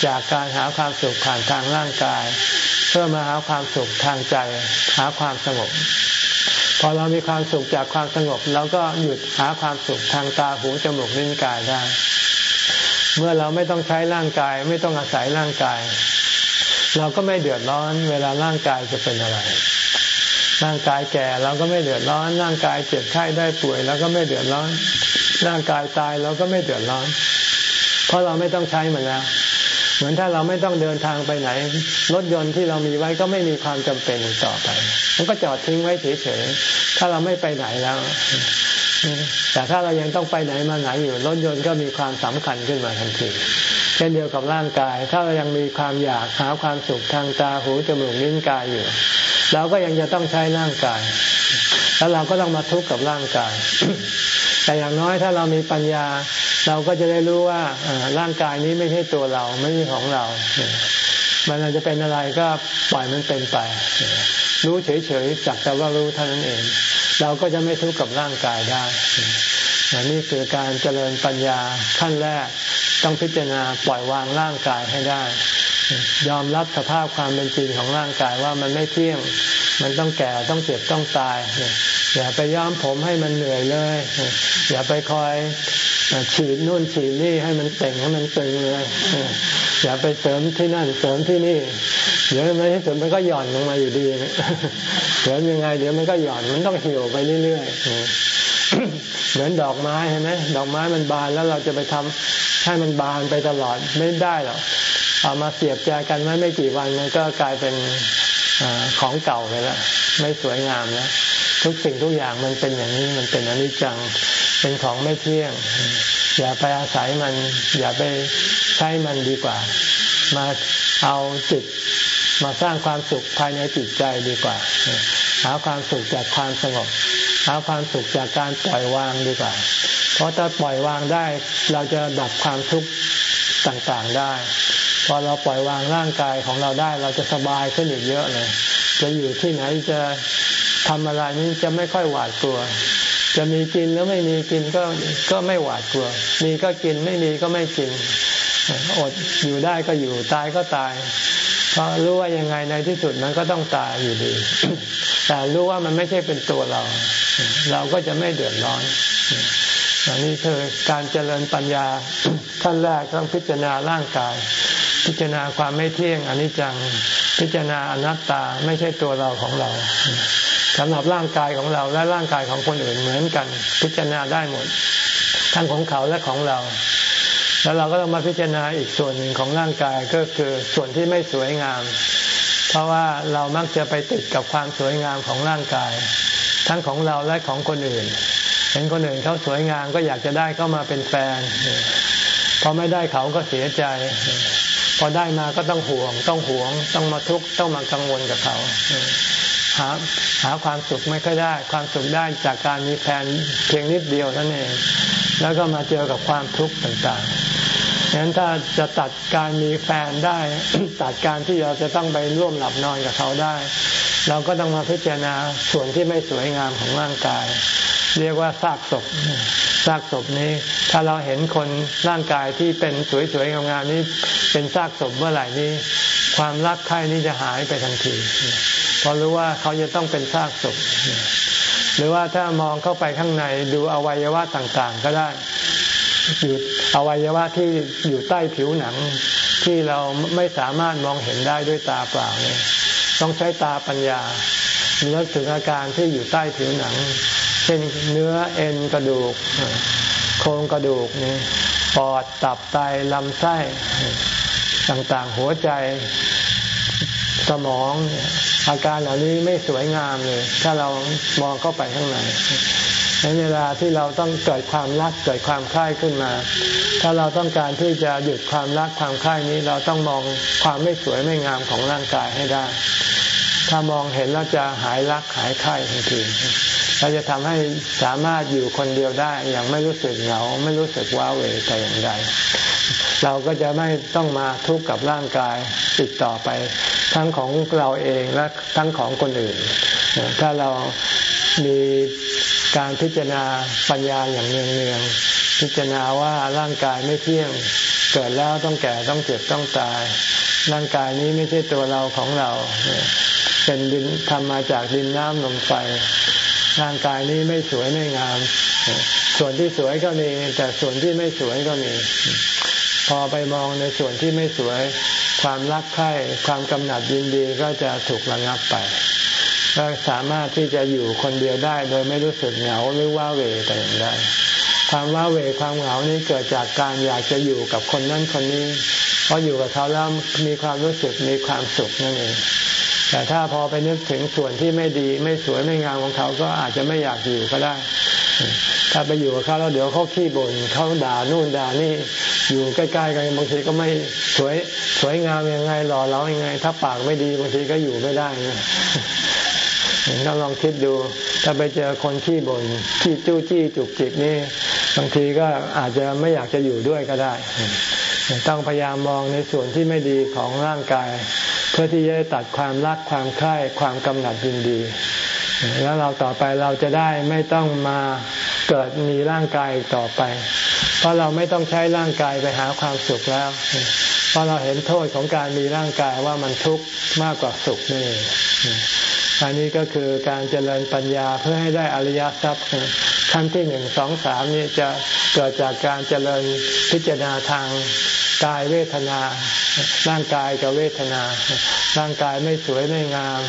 จากการหาความสุขผ่านทางร่างกาย เพื่อมาหาความสุขทางใจหาความสงบพอเรามีความสุขจากความสงบเราก็หยุดหาความสุขทางตาหูจมูกลิ้นกายได้ เมื่อเราไม่ต้องใช้ร่างกายไม่ต้องอาศัยร่างกาย เราก็ไม่เดือดร้อนเวลาร่างกายจะเป็นอะไร ร่างกายแก่เราก็ไม่เดือดร้อน ร่างกายเจ็บไข้ได้ป่วยเราก็ไม่เดือดร้อน ร่างกายตายเราก็ไม่เดือดร้อน เพราะเราไม่ต้องใช้มันแล้ว เหมือนถ้าเราไม่ต้องเดินทางไปไหน รถยนต์ที่เรามีไว้ก็ไม่มีความจำเป็นต่อไป มันก็จอดทิ้งไว้เฉยๆถ้าเราไม่ไปไหนแล้วแต่ถ้าเรายังต้องไปไหนมาไหนอยู่รถยนต์ก็มีความสำคัญขึ้นมาทันทีเช่นเดียวกับร่างกาย ถ้าเรายังมีความอยากหาความสุขทางตาหูจมูกลิ้นกายอยู่ เราก็ยังจะต้องใช้ร่างกาย แล้วเราก็ต้องมาทุกข์กับร่างกาย แต่อย่างน้อยถ้าเรามีปัญญา เราก็จะได้รู้ว่าร่างกายนี้ไม่ใช่ตัวเราไม่ใช่ของเรา มันจะเป็นอะไรก็ปล่อยมันเป็นไป รู้เฉยๆจักแต่ว่ารู้เท่านั้นเอง เราก็จะไม่ทุกข์กับร่างกายได้นี่คือการเจริญปัญญาขั้นแรกต้องพิจารณาปล่อยวางร่างกายให้ได้ ยอมรับสภาพความเป็นจริงของร่างกายว่ามันไม่เที่ยง มันต้องแก่ต้องเจ็บต้องตาย อย่าไปย้อมผมให้มันเหนื่อยเลย อย่าไปคอยฉีดนู่นฉีดนี่ให้มันเต่งให้มันตึงเลย อย่าไปเสริมที่นั่นเสริมที่นี่ เดี๋ยวมันที่สุดมันก็หย่อนลงมาอยู่ดีเสริมยังไง เดี๋ยวมันก็หย่อนมันต้องเหี่ยวไปเรื่อยๆเหมือนดอกไม้เห็นไหมดอกไม้มันบานแล้วเราจะไปทำให้มันบานไปตลอดไม่ได้หรอก เอามาเสียบแจกันไว้ไม่กี่วันมันก็กลายเป็นอของเก่าไปแล้วไม่สวยงามแล้วทุกสิ่งทุกอย่างมันเป็นอย่างนี้มันเป็นอนิจจังเป็นของไม่เที่ยง อย่าไปอาศัยมัน อย่าไปใช้มันดีกว่า มาเอาจิตมาสร้างความสุขภายในจิตใจดีกว่า หาความสุขจากความสงบ หาความสุขจากการปล่อยวางดีกว่า เพราะถ้าปล่อยวางได้เราจะดับความทุกข์ต่างๆได้ พอเราปล่อยวางร่างกายของเราได้ เราจะสบายขึ้นอีกเยอะเลย จะอยู่ที่ไหนจะทำอะไรนี้จะไม่ค่อยหวาดกลัว จะมีกินหรือไม่มีกินก็ก็ไม่หวาดกลัว มีก็กินไม่มีก็ไม่กิน อดอยู่ได้ก็อยู่ตายก็ตายเพราะรู้ว่ายังไงในที่สุดมันก็ต้องตายอยู่ดี แต่รู้ว่ามันไม่ใช่เป็นตัวเรา เราก็จะไม่เดือดร้อนอันนี้คือการเจริญปัญญาขั้นแรกต้องพิจารณาร่างกาย พิจารณาความไม่เที่ยงอนิจจัง พิจารณาอนัตตาไม่ใช่ตัวเราของเราสำหรับร่างกายของเราและร่างกายของคนอื่นเหมือนกัน พิจารณาได้หมด ทั้งของเขาและของเรา แล้วเราก็ต้องมาพิจารณาอีกส่วนหนึ่งของร่างกายก็คือส่วนที่ไม่สวยงาม เพราะว่าเรามักจะไปติดกับความสวยงามของร่างกาย ทั้งของเราและของคนอื่น เห็นคนอื่นเขาสวยงามก็อยากจะได้เข้ามาเป็นแฟนพอไม่ได้เขาก็เสียใจ พอได้มาก็ต้องห่วง ต้องห่วง ต้องมาทุกข์ต้องมากังวลกับเขาหาหาความสุขไม่ค่อยได้ ความสุขได้จากการมีแฟนเพียงนิดเดียวนั่นเอง แล้วก็มาเจอกับความทุกข์ต่างๆฉะนั้นถ้าจะตัดการมีแฟนได้ ตัดการที่เราจะต้องไปร่วมหลับนอนกับเขาได้ เราก็ต้องมาพิจารณาส่วนที่ไม่สวยงามของร่างกาย เรียกว่าซากศพซากศพนี้ ถ้าเราเห็นคนร่างกายที่เป็นสวยๆงามๆนี้ เป็นซากศพเมื่อไหร่นี้ ความรักใคร่นี้จะหายไปทันทีพอรู้ว่าเขาจะต้องเป็นซากศพหรือว่าถ้ามองเข้าไปข้างในดูอวัยวะต่างๆ ก็ได้อยู่อวัยวะที่อยู่ใต้ผิวหนังที่เราไม่สามารถมองเห็นได้ด้วยตาเปล่าเลยต้องใช้ตาปัญญาเนื้อถึงอาการที่อยู่ใต้ผิวหนัง เช่นเนื้อเอ็นกระดูก โครงกระดูกนี่ปอดตับไตลำไส้ ต่างๆ หัวใจสมองอาการเหล่านี้ไม่สวยงามเลย ถ้าเรามองเข้าไปข้างในในเวลาที่เราต้องเกิดความรักเกิดความคล้ายขึ้นมา ถ้าเราต้องการที่จะหยุดความรักความคล้ายนี้เราต้องมองความไม่สวยไม่งามของร่างกายให้ได้ ถ้ามองเห็นแล้วจะหายรักหายคล้ายทันทีเราจะทำให้สามารถอยู่คนเดียวได้อย่างไม่รู้สึกเหงา ไม่รู้สึกว้าเหวแต่อย่างใด เราก็จะไม่ต้องมาทุกข์กับร่างกายติดต่อไป ทั้งของเราเองและทั้งของคนอื่น ถ้าเรามีการพิจารณาปัญญาอย่างเนืองๆพิจารณาว่าร่างกายไม่เที่ยง เกิดแล้วต้องแก่ต้องเจ็บต้องตาย ร่างกายนี้ไม่ใช่ตัวเราของเรา เป็นดินทำมาจากดินน้ำลมไฟ ร่างกายนี้ไม่สวยไม่งาม ส่วนที่สวยก็มี แต่ส่วนที่ไม่สวยก็มี พอไปมองในส่วนที่ไม่สวย ความรักใคร่ความกำหนัดยินดีก็จะถูกระงับไปก็สามารถที่จะอยู่คนเดียวได้ โดยไม่รู้สึกเหงาหรือว่าเวแต่อย่างใดความว่าเวความเหงานี้เกิดจากการอยากจะอยู่กับคนนั้นคนนี้เพราะอยู่กับเขาแล้วมีความรู้สึกมีความสุขนั่นเองแต่ถ้าพอไปนึกถึงส่วนที่ไม่ดีไม่สวยไม่งามของเขาก็อาจจะไม่อยากอยู่ก็ได้ ถ้าไปอยู่กับเขาแล้วเดี๋ยวเขาขี้บ่นเขาด่านู่นด่านี่อยู่ใกล้ๆกันบางทีก็ไม่สวยสวยงามยังไงหล่อเหลายังไง ถ้าปากไม่ดีบางทีก็อยู่ไม่ได้นะต้องลองคิดดู ถ้าไปเจอคนขี้บ่นขี้จู้จี้จุกจิกนี่บางทีก็อาจจะไม่อยากจะอยู่ด้วยก็ได้ต้องพยายามมองในส่วนที่ไม่ดีของร่างกาย เพื่อที่จะตัดความรักความใคร่ความกำหนัดยินดี แล้วเราต่อไปเราจะได้ไม่ต้องมา เกิดมีร่างกายต่อไป เพราะเราไม่ต้องใช้ร่างกายไปหาความสุขแล้ว เพราะเราเห็นโทษของการมีร่างกายว่ามันทุกข์มากกว่าสุขนี่อันนี้ก็คือการเจริญปัญญาเพื่อให้ได้อริยทรัพย์ขั้นที่หนึ่งสองสามนี่จะเกิดจากการเจริญพิจารณาทางกายเวทนา ร่างกายกับเวทนา ร่างกายไม่สวยไม่งาม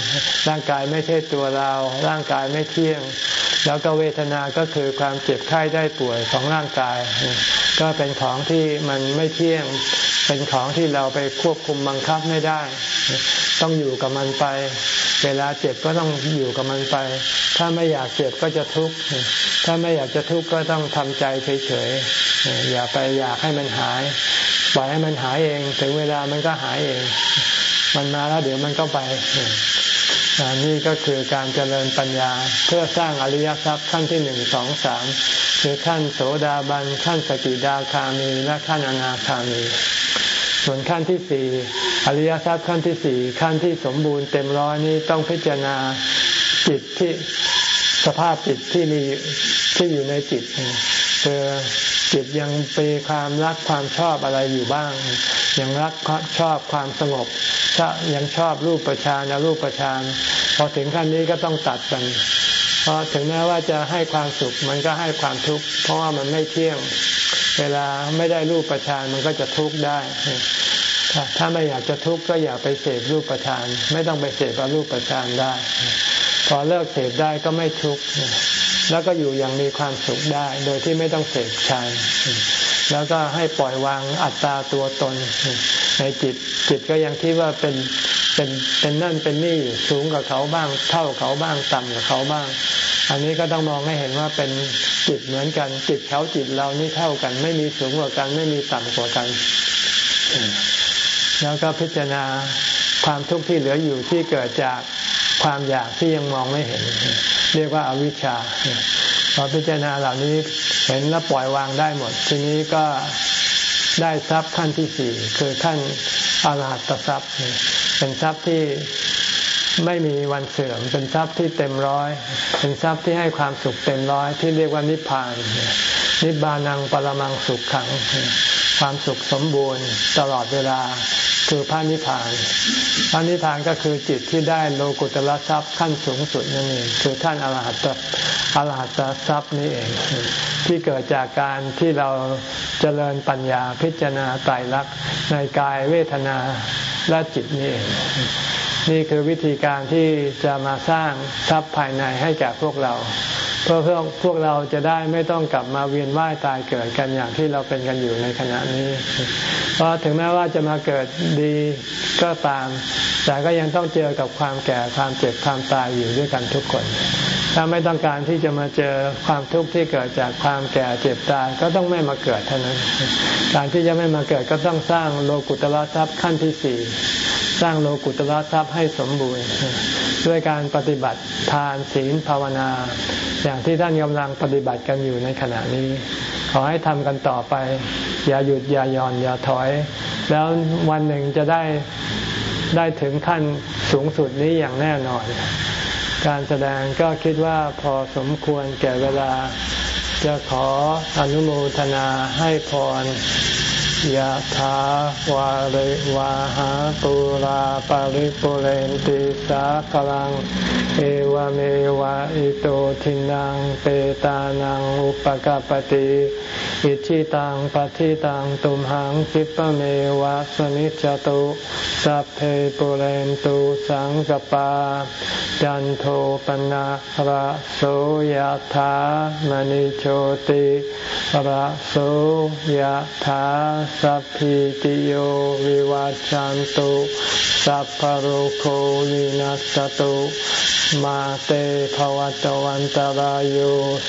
ร่างกายไม่ใช่ตัวเรา ร่างกายไม่เที่ยง แล้วก็เวทนาก็คือความเจ็บไข้ได้ป่วยของร่างกาย ก็เป็นของที่มันไม่เที่ยง เป็นของที่เราไปควบคุมบังคับไม่ได้ ต้องอยู่กับมันไป เวลาเจ็บก็ต้องอยู่กับมันไป ถ้าไม่อยากเจ็บก็จะทุกข์ ถ้าไม่อยากจะทุกข์ก็ต้องทำใจเฉยๆ อย่าไปอยากให้มันหาย ปล่อยให้มันหายเอง ถึงเวลามันก็หายเอง มันมาแล้วเดี๋ยวมันก็ไป นี่ก็คือการเจริญปัญญาเพื่อสร้างอริยทรัพย์ขั้นที่หนึ่งสองสามคือขั้นโสดาบันขั้นสกิดาคามีและขั้นอนาคามี ส่วนขั้นที่สี่อริยทรัพย์ขั้นที่สี่ขั้นที่สมบูรณ์เต็มร้อยนี้ต้องพิจารณาจิตที่สภาพจิตที่มีที่อยู่ในจิตคือจิตยังปีความรักความชอบอะไรอยู่บ้าง ยังรักชอบความสงบยังชอบรูปประชานรูปประชานพอถึงขั้นนี้ก็ต้องตัดกันเพราะถึงแม้ว่าจะให้ความสุขมันก็ให้ความทุกข์เพราะว่ามันไม่เที่ยง เวลาไม่ได้รูปประชานมันก็จะทุกข์ได้ถ้าไม่อยากจะทุกข์ก็อย่าไปเสพรูปประชานไม่ต้องไปเสพรูปประชานได้ พอเลิกเสพได้ก็ไม่ทุกข์แล้วก็อยู่อย่างมีความสุขได้ โดยที่ไม่ต้องเสพฌาน แล้วก็ให้ปล่อยวางอัตตาตัวตนในจิต จิตก็ยังคิดว่าเป็นเป็นเป็นนั่นเป็นนี่สูงกับเขาบ้าง เท่าเขาบ้างต่ำกับเขาบ้าง อันนี้ก็ต้องมองให้เห็นว่าเป็นจิตเหมือนกัน จิตเขาจิตเรานี่เท่ากัน ไม่มีสูงกว่ากัน ไม่มีต่ำกว่ากัน แล้วก็พิจารณาความทุกข์ที่เหลืออยู่ที่เกิดจากความอยากที่ยังมองไม่เห็น เรียกว่าอาวิชชา พอพิจารณาเหล่านี้เห็นแล้วปล่อยวางได้หมด ทีนี้ก็ได้ทรัพย์ขั้นที่สี่คือขั้นอาราตทรัพย์ เป็นทรัพย์ที่ไม่มีวันเสื่อม เป็นทรัพย์ที่เต็มร้อย เป็นทรัพย์ที่ให้ความสุขเต็มร้อยที่เรียกว่านิพพาน นิบานังปรมังสุขขัง ความสุขสมบูรณ์ตลอดเวลา คือพระนิพพาน พระนิพพานก็คือจิตที่ได้โลกุตละทรัพย์ขั้นสูงสุดนั่นเองคือท่านอรหัตอรหัตทรัพย์นี่เอง ที่เกิดจากการที่เราเจริญปัญญาพิจารณาไตรลักษณ์ในกายเวทนาและจิตนี่เอง นี่คือวิธีการที่จะมาสร้างทรัพย์ภายในให้แก่พวกเรา เพื่อพวกเราจะได้ไม่ต้องกลับมาเวียนว่ายตายเกิดกันอย่างที่เราเป็นกันอยู่ในขณะนี้ เพราะถึงแม้ว่าจะมาเกิดดีก็ตาม แต่ก็ยังต้องเจอกับความแก่ความเจ็บความตายอยู่ด้วยกันทุกคน ถ้าไม่ต้องการที่จะมาเจอความทุกข์ที่เกิดจากความแก่เจ็บตายก็ต้องไม่มาเกิดเท่านั้น การที่จะไม่มาเกิดก็ต้องสร้างโลกุตละทรัพย์ขั้นที่สี่ สร้างโลกุตละทรัพย์ให้สมบูรณ์ ด้วยการปฏิบัติทานศีลภาวนา อย่างที่ท่านกำลังปฏิบัติกันอยู่ในขณะนี้ ขอให้ทำกันต่อไป อย่าหยุดอย่าหย่อนอย่าถอย แล้ววันหนึ่งจะได้ได้ถึงขั้นสูงสุดนี้อย่างแน่นอน การแสดงก็คิดว่าพอสมควรแก่เวลาจะขออนุโมทนาให้พร ยะถาวาริวาหาปุราปาริปุเรนติสากลัง เอวเมวะอิโตทินังเปตานังอุปกปติอิชิตังปฏิตังตุมหังคิปเมวะสมิจจตุสัพเพปุเรนตุสังกปา จันโทปนะระโสยถามณิโชติระโสยถาสัพพิติโยวิวัจจันตุสัพพโรโควินัสตุมาเตภวัตวันตารโย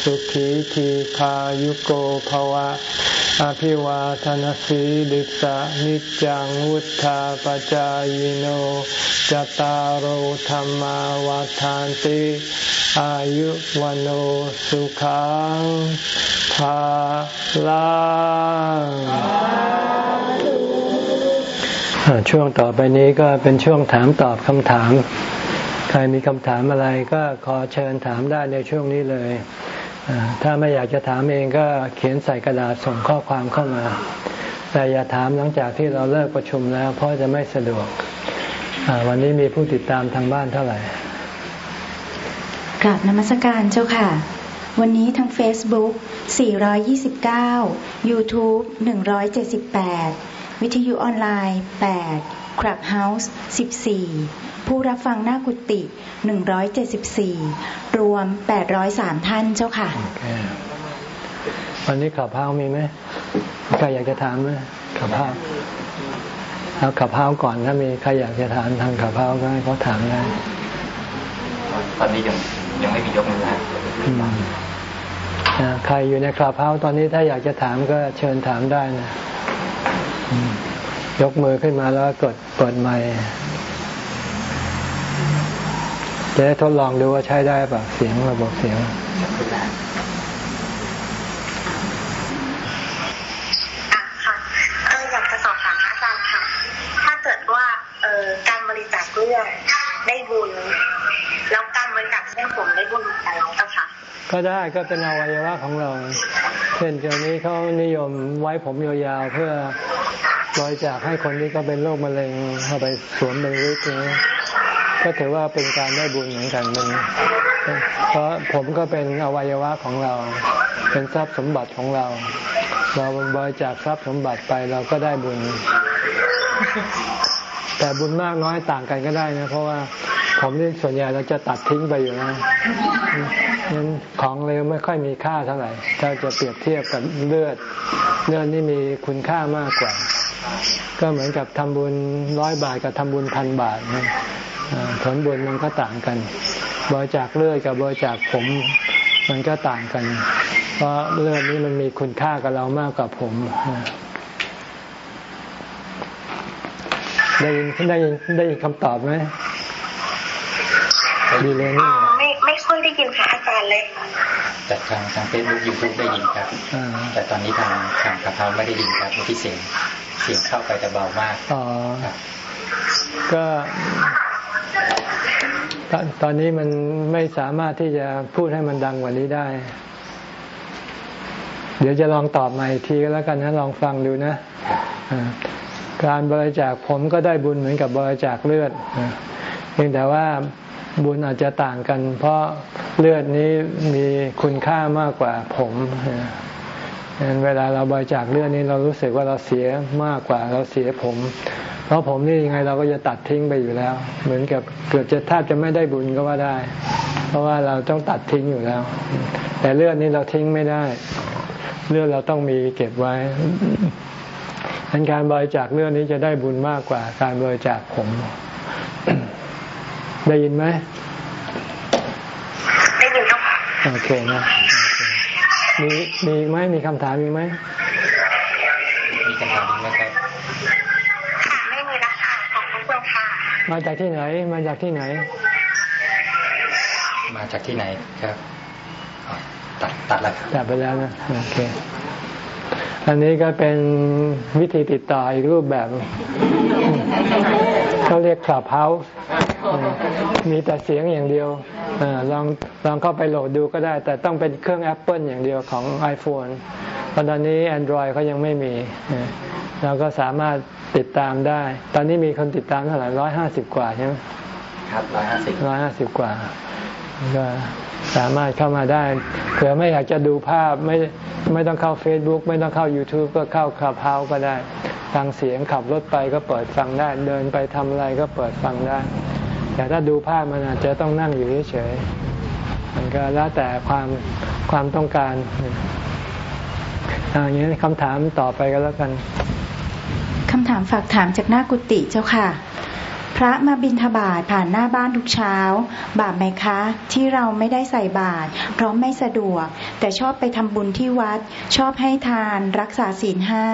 สุขีทีขายุโกภวะ อภิวาทนสีลิสะนิจังวุธาปจายโนจตารโหธรรมวาทานติ อายุวันโอสุขังภาลัง ช่วงต่อไปนี้ก็เป็นช่วงถามตอบคำถาม ใครมีคำถามอะไรก็ขอเชิญถามได้ในช่วงนี้เลย ถ้าไม่อยากจะถามเองก็เขียนใส่กระดาษส่งข้อความเข้ามา แต่อย่าถามหลังจากที่เราเลิกประชุมแล้ว เพราะจะไม่สะดวก วันนี้มีผู้ติดตามทางบ้านเท่าไหร่กราบนมัสการเจ้าค่ะ วันนี้ทาง Facebook 429 YouTube 178 วิทยุออนไลน์8 Clubhouse 14 ผู้รับฟังหน้ากุฏิ 174 รวม 803 ท่านเจ้าค่ะวันนี้ขับพาวมีไหมใครอยากจะถามไหมขับพาวเอาขับเฮ้าก่อน ถ้ามีใครอยากจะถามทางขับเฮ้าก็ให้เขาถามได้ ตอนนี้ยังยังไม่มียกมือนะใครอยู่ในคลับเฮ้าตอนนี้ถ้าอยากจะถามก็เชิญถามได้นะ ยกมือขึ้นมาแล้วกดเปิดไมค์จะได้ทดลองดูว่าใช้ได้ป่ะเสียงระบบเสียงอยากจะสอบถามอาจารย์ค่ะถ้าเกิดว่าเออการบริจาคเลือดได้บุญแล้วการบริจาคเส้นผมได้บุญแต่เราค่ะก็ได้ก็เป็นอวัยวะของเราเช่นเดี๋ยวนี้เขานิยมไว้ผมยาวๆเพื่อบริจาคให้คนที่ก็เป็นโรคมะเร็งเข้าไปสวมเป็นวิกนี้ก็ถือว่าเป็นการได้บุญเหมือนกันมันเพราะผมก็เป็นอวัยวะของเรา เป็นทรัพย์สมบัติของเรา เราบริจาคทรัพย์สมบัติไปเราก็ได้บุญ แต่บุญมากน้อยต่างกันก็ได้นะ เพราะว่า ผมนี่ส่วนใหญ่เราจะตัดทิ้งไปอยู่นะนั้นของเลยไม่ค่อยมีค่าเท่าไหร่ถ้าจะเปรียบเทียบกับเลือด เลือดนี่มีคุณค่ามากกว่า ก็เหมือนกับทำบุญร้อยบาทกับทำบุญพันบาทนะผลบุญมันก็ต่างกัน บริจาคเลือดกับบริจาคผมมันก็ต่างกัน เพราะเลือดนี้มันมีคุณค่ากับเรามากกว่าผมได้ยินได้ยินได้ยินคำตอบไหม ดีเลยนี่ไม่ไม่ค่อยได้ยินค่ะอาจารย์เลยแต่ทางทางเฟซบุ๊กยูทูบได้ยินครับแต่ตอนนี้ทางทางกระเพราไม่ได้ยินครับที่เสียงเสียงเข้าไปแต่เบามากอ๋อก็ตอนตอนนี้มันไม่สามารถที่จะพูดให้มันดังกว่านี้ได้ เดี๋ยวจะลองตอบใหม่ทีก็แล้วกันนะลองฟังดูนะการบริจาคผมก็ได้บุญเหมือนกับบริจาคเลือดเพียงแต่ว่า บุญอาจจะต่างกัน เพราะเลือดนี้มีคุณค่ามากกว่าผมเวลาเราบริจาคเลือดนี้เรารู้สึกว่าเราเสียมากกว่าเราเสียผม เพราะผมนี่ยังไงเราก็จะตัดทิ้งไปอยู่แล้ว เหมือนกับเกือบจะแทบจะไม่ได้บุญก็ว่าได้ เพราะว่าเราต้องตัดทิ้งอยู่แล้ว แต่เลือดนี้เราทิ้งไม่ได้ เลือดเราต้องมีเก็บไว้ดังการบริจาคเลือดนี้จะได้บุญมากกว่าการบริจาคผม ได้ยินไหมได้ยินครับโอเคนะมีมีไหมมีคำถามมีไหมมีคำถามไหมครับมาจากที่ไหน มาจากที่ไหน มาจากที่ไหนครับตัดตัดแล้วตัดไปแล้วนะโอเคอันนี้ก็เป็นวิธีติดต่ออีกรูปแบบ เขาเรียกคลับเฮาส์มีแต่เสียงอย่างเดียวอลองลองเข้าไปโหลดดูก็ได้ แต่ต้องเป็นเครื่อง Apple อย่างเดียวของ iPhone ตอนนี้ Android เขายังไม่มีเราก็สามารถติดตามได้ ตอนนี้มีคนติดตามเท่าไหร่ร้อยห้าสิบกว่าใช่ไหมครับร้อยห้าสิบร้อยห้าสิบกว่าก็สามารถเข้ามาได้เผื่อไม่อยากจะดูภาพไม่ไม่ต้องเข้า Facebook ไม่ต้องเข้า YouTube ก็เข้าคลับเฮาก็ได้ ฟังเสียงขับรถไปก็เปิดฟังได้ เดินไปทำอะไรก็เปิดฟังได้ แต่ถ้าดูภาพมันอาจจะต้องนั่งอยู่เฉยๆมันก็แล้วแต่ความความต้องการอย่างนี้คำถามต่อไปก็แล้วกันคำถามฝากถามจากหน้ากุฏิเจ้าค่ะ ระมาบินทบาทผ่านหน้าบ้านทุกเช้า บาปไหมคะ ที่เราไม่ได้ใส่บาตรเพราะไม่สะดวก แต่ชอบไปทำบุญที่วัด ชอบให้ทาน รักษาศีลห้า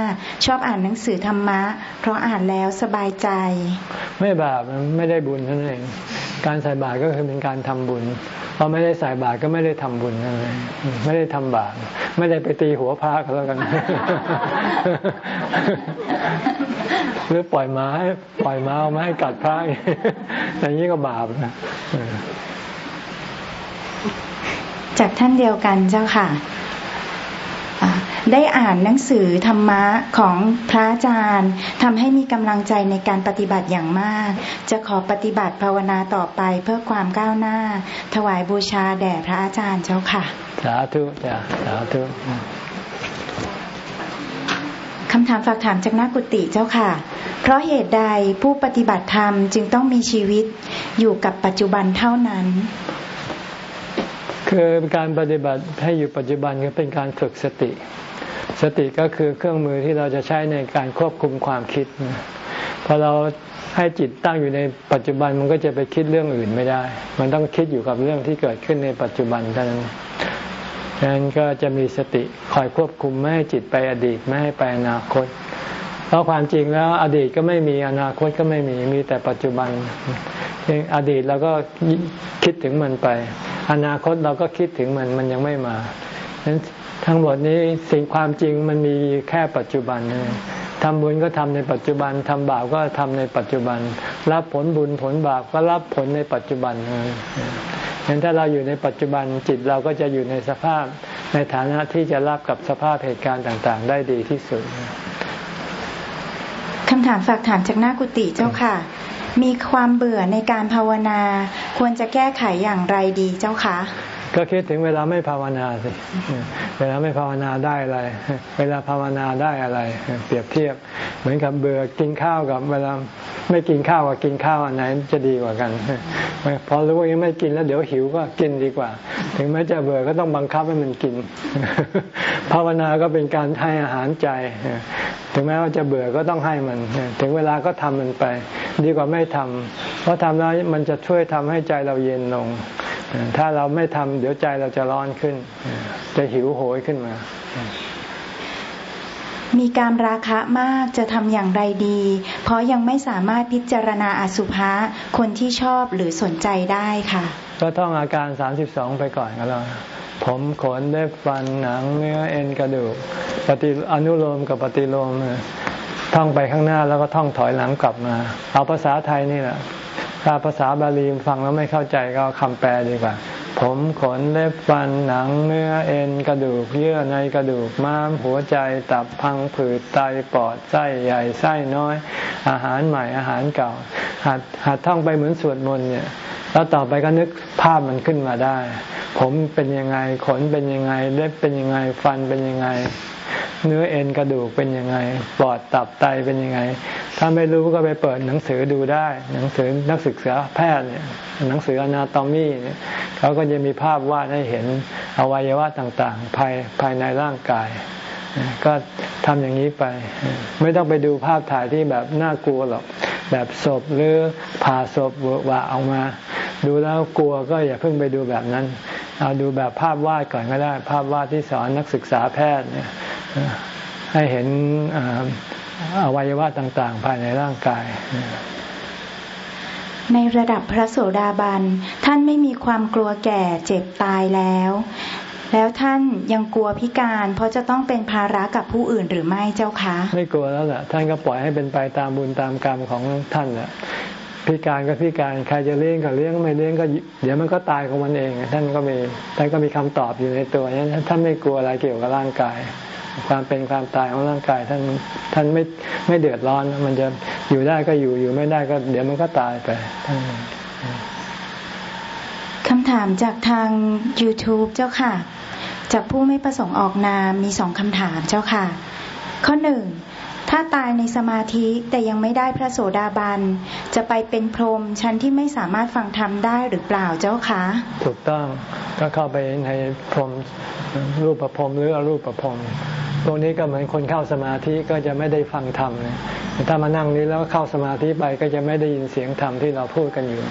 ชอบอ่านหนังสือธรรมะ เพราะอ่านแล้วสบายใจ ไม่บาปไม่ได้บุญนั่นเองการใส่บาตรก็คือเป็นการทำบุญพอไม่ได้ใส่บาตรก็ไม่ได้ทำบุญอะไรไม่ได้ทำบาปไม่ได้ไปตีหัวพระก็แล้วกันหรือปล่อยม้าปล่อยม้าเอามาให้กัดพระอย่างนี้ก็บาปนะจากท่านเดียวกันเจ้าค่ะได้อ่านหนังสือธรรมะของพระอาจารย์ทำให้มีกำลังใจในการปฏิบัติอย่างมาก จะขอปฏิบัติภาวนาต่อไปเพื่อความก้าวหน้า ถวายบูชาแด่พระอาจารย์เจ้าค่ะ สาธุจ้ะสาธุคำถามฝากถามจากนักกุฏิเจ้าค่ะ เพราะเหตุใดผู้ปฏิบัติธรรมจึงต้องมีชีวิตอยู่กับปัจจุบันเท่านั้น คือการปฏิบัติให้อยู่ปัจจุบันก็เป็นการฝึกสติ สติก็คือเครื่องมือที่เราจะใช้ในการควบคุมความคิดพพอเราให้จิตตั้งอยู่ในปัจจุบันมันก็จะไปคิดเรื่องอื่นไม่ได้ มันต้องคิดอยู่กับเรื่องที่เกิดขึ้นในปัจจุบันเท่านั้นดังนั้นก็จะมีสติคอยควบคุมไม่ให้จิตไปอดีตไม่ให้ไปอนาคต เพราะความจริงแล้วอดีตก็ไม่มีอนาคตก็ไม่มีมีแต่ปัจจุบันอดีตเราก็คิดถึงมันไป อนาคตเราก็คิดถึงมันมันยังไม่มาฉะนั้นทั้งหมดนี้สิ่งความจริงมันมีแค่ปัจจุบันนะทำบุญก็ทำในปัจจุบันทำบาปก็ทำในปัจจุบัน รับผลบุญผลบาปก็รับผลในปัจจุบันเห็นถ้าเราอยู่ในปัจจุบันจิตเราก็จะอยู่ในสภาพในฐานะที่จะรับกับสภาพเหตุการณ์ต่าง ๆ ได้ดีที่สุดำถามฝากถามจากหน้ากุฏิเจ้าค่ะ มีความเบื่อในการภาวนา ควรจะแก้ไขอย่างไรดีเจ้าคะ ก็คิดถึงเวลาไม่ภาวนาสิ เวลาไม่ภาวนาได้อะไร เวลาภาวนาได้อะไร เปรียบเทียบ เหมือนกับเบื่อกินข้าวกับเวลาไม่กินข้าวกับกินข้าวอันไหนจะดีกว่ากัน พอรู้ว่ายังไม่กินแล้วเดี๋ยวหิวก็กินดีกว่า ถึงแม้จะเบื่อก็ต้องบังคับให้มันกิน ภาวนาก็เป็นการให้อาหารใจ ถึงแม้ว่าจะเบื่อก็ต้องให้มัน ถึงเวลาก็ทำมันไป ดีกว่าไม่ทำเพราะทำแล้วมันจะช่วยทำให้ใจเราเย็นลง ถ้าเราไม่ทำเดี๋ยวใจเราจะร้อนขึ้น จะหิวโหยขึ้นมา มีการราคะมากจะทำอย่างไรดี เพราะยังไม่สามารถพิจารณาอสุภะคนที่ชอบหรือสนใจได้ค่ะ ก็ต้องอาการสามสิบสองไปก่อนก็แล้วผมขนเล็บฟันหนังเนื้อเอ็นกระดูกปฏิอนุโลมกับปฏิโลมท่องไปข้างหน้าแล้วก็ท่องถอยหลังกลับมา เอาภาษาไทยนี่แหละถ้าภาษาบาลีฟังแล้วไม่เข้าใจก็คำแปลดีกว่า ผมขนเล็บฟันหนังเนื้อเอ็นกระดูกเยื่อในกระดูกม้ามหัวใจตับพังผืดไตปอดไส้ใหญ่ไส้น้อย อาหารใหม่อาหารเก่า หัดหัดท่องไปเหมือนสวดมนต์เนี่ย แล้วต่อไปก็นึกภาพมันขึ้นมาได้ ผมเป็นยังไงขนเป็นยังไงเล็บเป็นยังไงฟันเป็นยังไง เนื้อเอ็นกระดูกเป็นยังไงปอดตับไตเป็นยังไง ถ้าไม่รู้ก็ไปเปิดหนังสือดูได้ หนังสือนักศึกษาแพทย์เนี่ยหนังสืออนาโตมีเนี่ยเขาก็จะมีภาพวาดให้เห็นอวัยวะต่างๆ ภายภายในร่างกาย ก็ทำอย่างนี้ไป ไม่ต้องไปดูภาพถ่ายที่แบบน่ากลัวหรอก แบบศพหรือผ่าศพเวอะวะออกมา ดูแล้วกลัวก็อย่าเพิ่งไปดูแบบนั้น เอาดูแบบภาพวาดก่อนก็ได้ ภาพวาดที่สอนนักศึกษาแพทย์เนี่ยให้เห็นอวัยวะต่างๆ ภายในร่างกาย ในระดับพระโสดาบันท่านไม่มีความกลัวแก่เจ็บตายแล้ว แล้วท่านยังกลัวพิการ เพราะจะต้องเป็นภาระกับผู้อื่นหรือไม่เจ้าคะ ไม่กลัวแล้วแหละท่านก็ปล่อยให้เป็นไปตามบุญตามกรรมของท่านแหละพิการก็พิการใครจะเลี้ยงก็เลี้ยงไม่เลี้ยงก็เดี๋ยวมันก็ตายของมันเอง ท่านก็มีท่านก็มีคำตอบอยู่ในตัวนั้นท่านไม่กลัวอะไรเกี่ยวกับร่างกาย ความเป็นความตายของร่างกายท่านท่านไม่ไม่เดือดร้อนมันจะอยู่ได้ก็อยู่อยู่ไม่ได้ก็ เดี๋ยวมันก็ตายไป คำถามจากทาง YouTube เจ้าค่ะ จากผู้ไม่ประสงค์ออกนามมีสองคำถามเจ้าค่ะ ข้อหนึ่งถ้าตายในสมาธิแต่ยังไม่ได้พระโสดาบัน จะไปเป็นพรหมชั้นที่ไม่สามารถฟังธรรมได้หรือเปล่าเจ้าคะ ถูกต้องก็เข้าไปในพรหมรูปประพรมหรืออรูปประพรมตรงนี้ก็เหมือนคนเข้าสมาธิก็จะไม่ได้ฟังธรรมถ้ามานั่งนี้แล้วเข้าสมาธิไปก็จะไม่ได้ยินเสียงธรรมที่เราพูดกันอยู่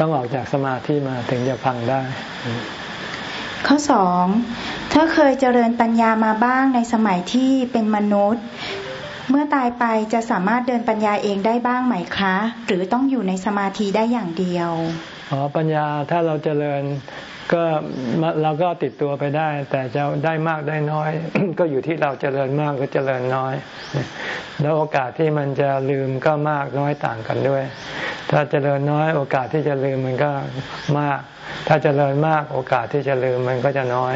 ต้องออกจากสมาธิมาถึงจะฟังได้ ข้อสองถ้าเคยเจริญปัญญามาบ้างในสมัยที่เป็นมนุษย์ เมื่อตายไปจะสามารถเดินปัญญาเองได้บ้างไหมคะ หรือต้องอยู่ในสมาธิได้อย่างเดียวอ๋อปัญญาถ้าเราเจริญ ก็เราก็ติดตัวไปได้ แต่จะได้มากได้น้อย ก็อยู่ที่เราเจริญมากก็เจริญน้อย แล้วโอกาสที่มันจะลืมก็มากน้อยต่างกันด้วย ถ้าเจริญน้อยโอกาสที่จะลืมมันก็มาก ถ้าเจริญมากโอกาสที่จะลืมมันก็จะน้อย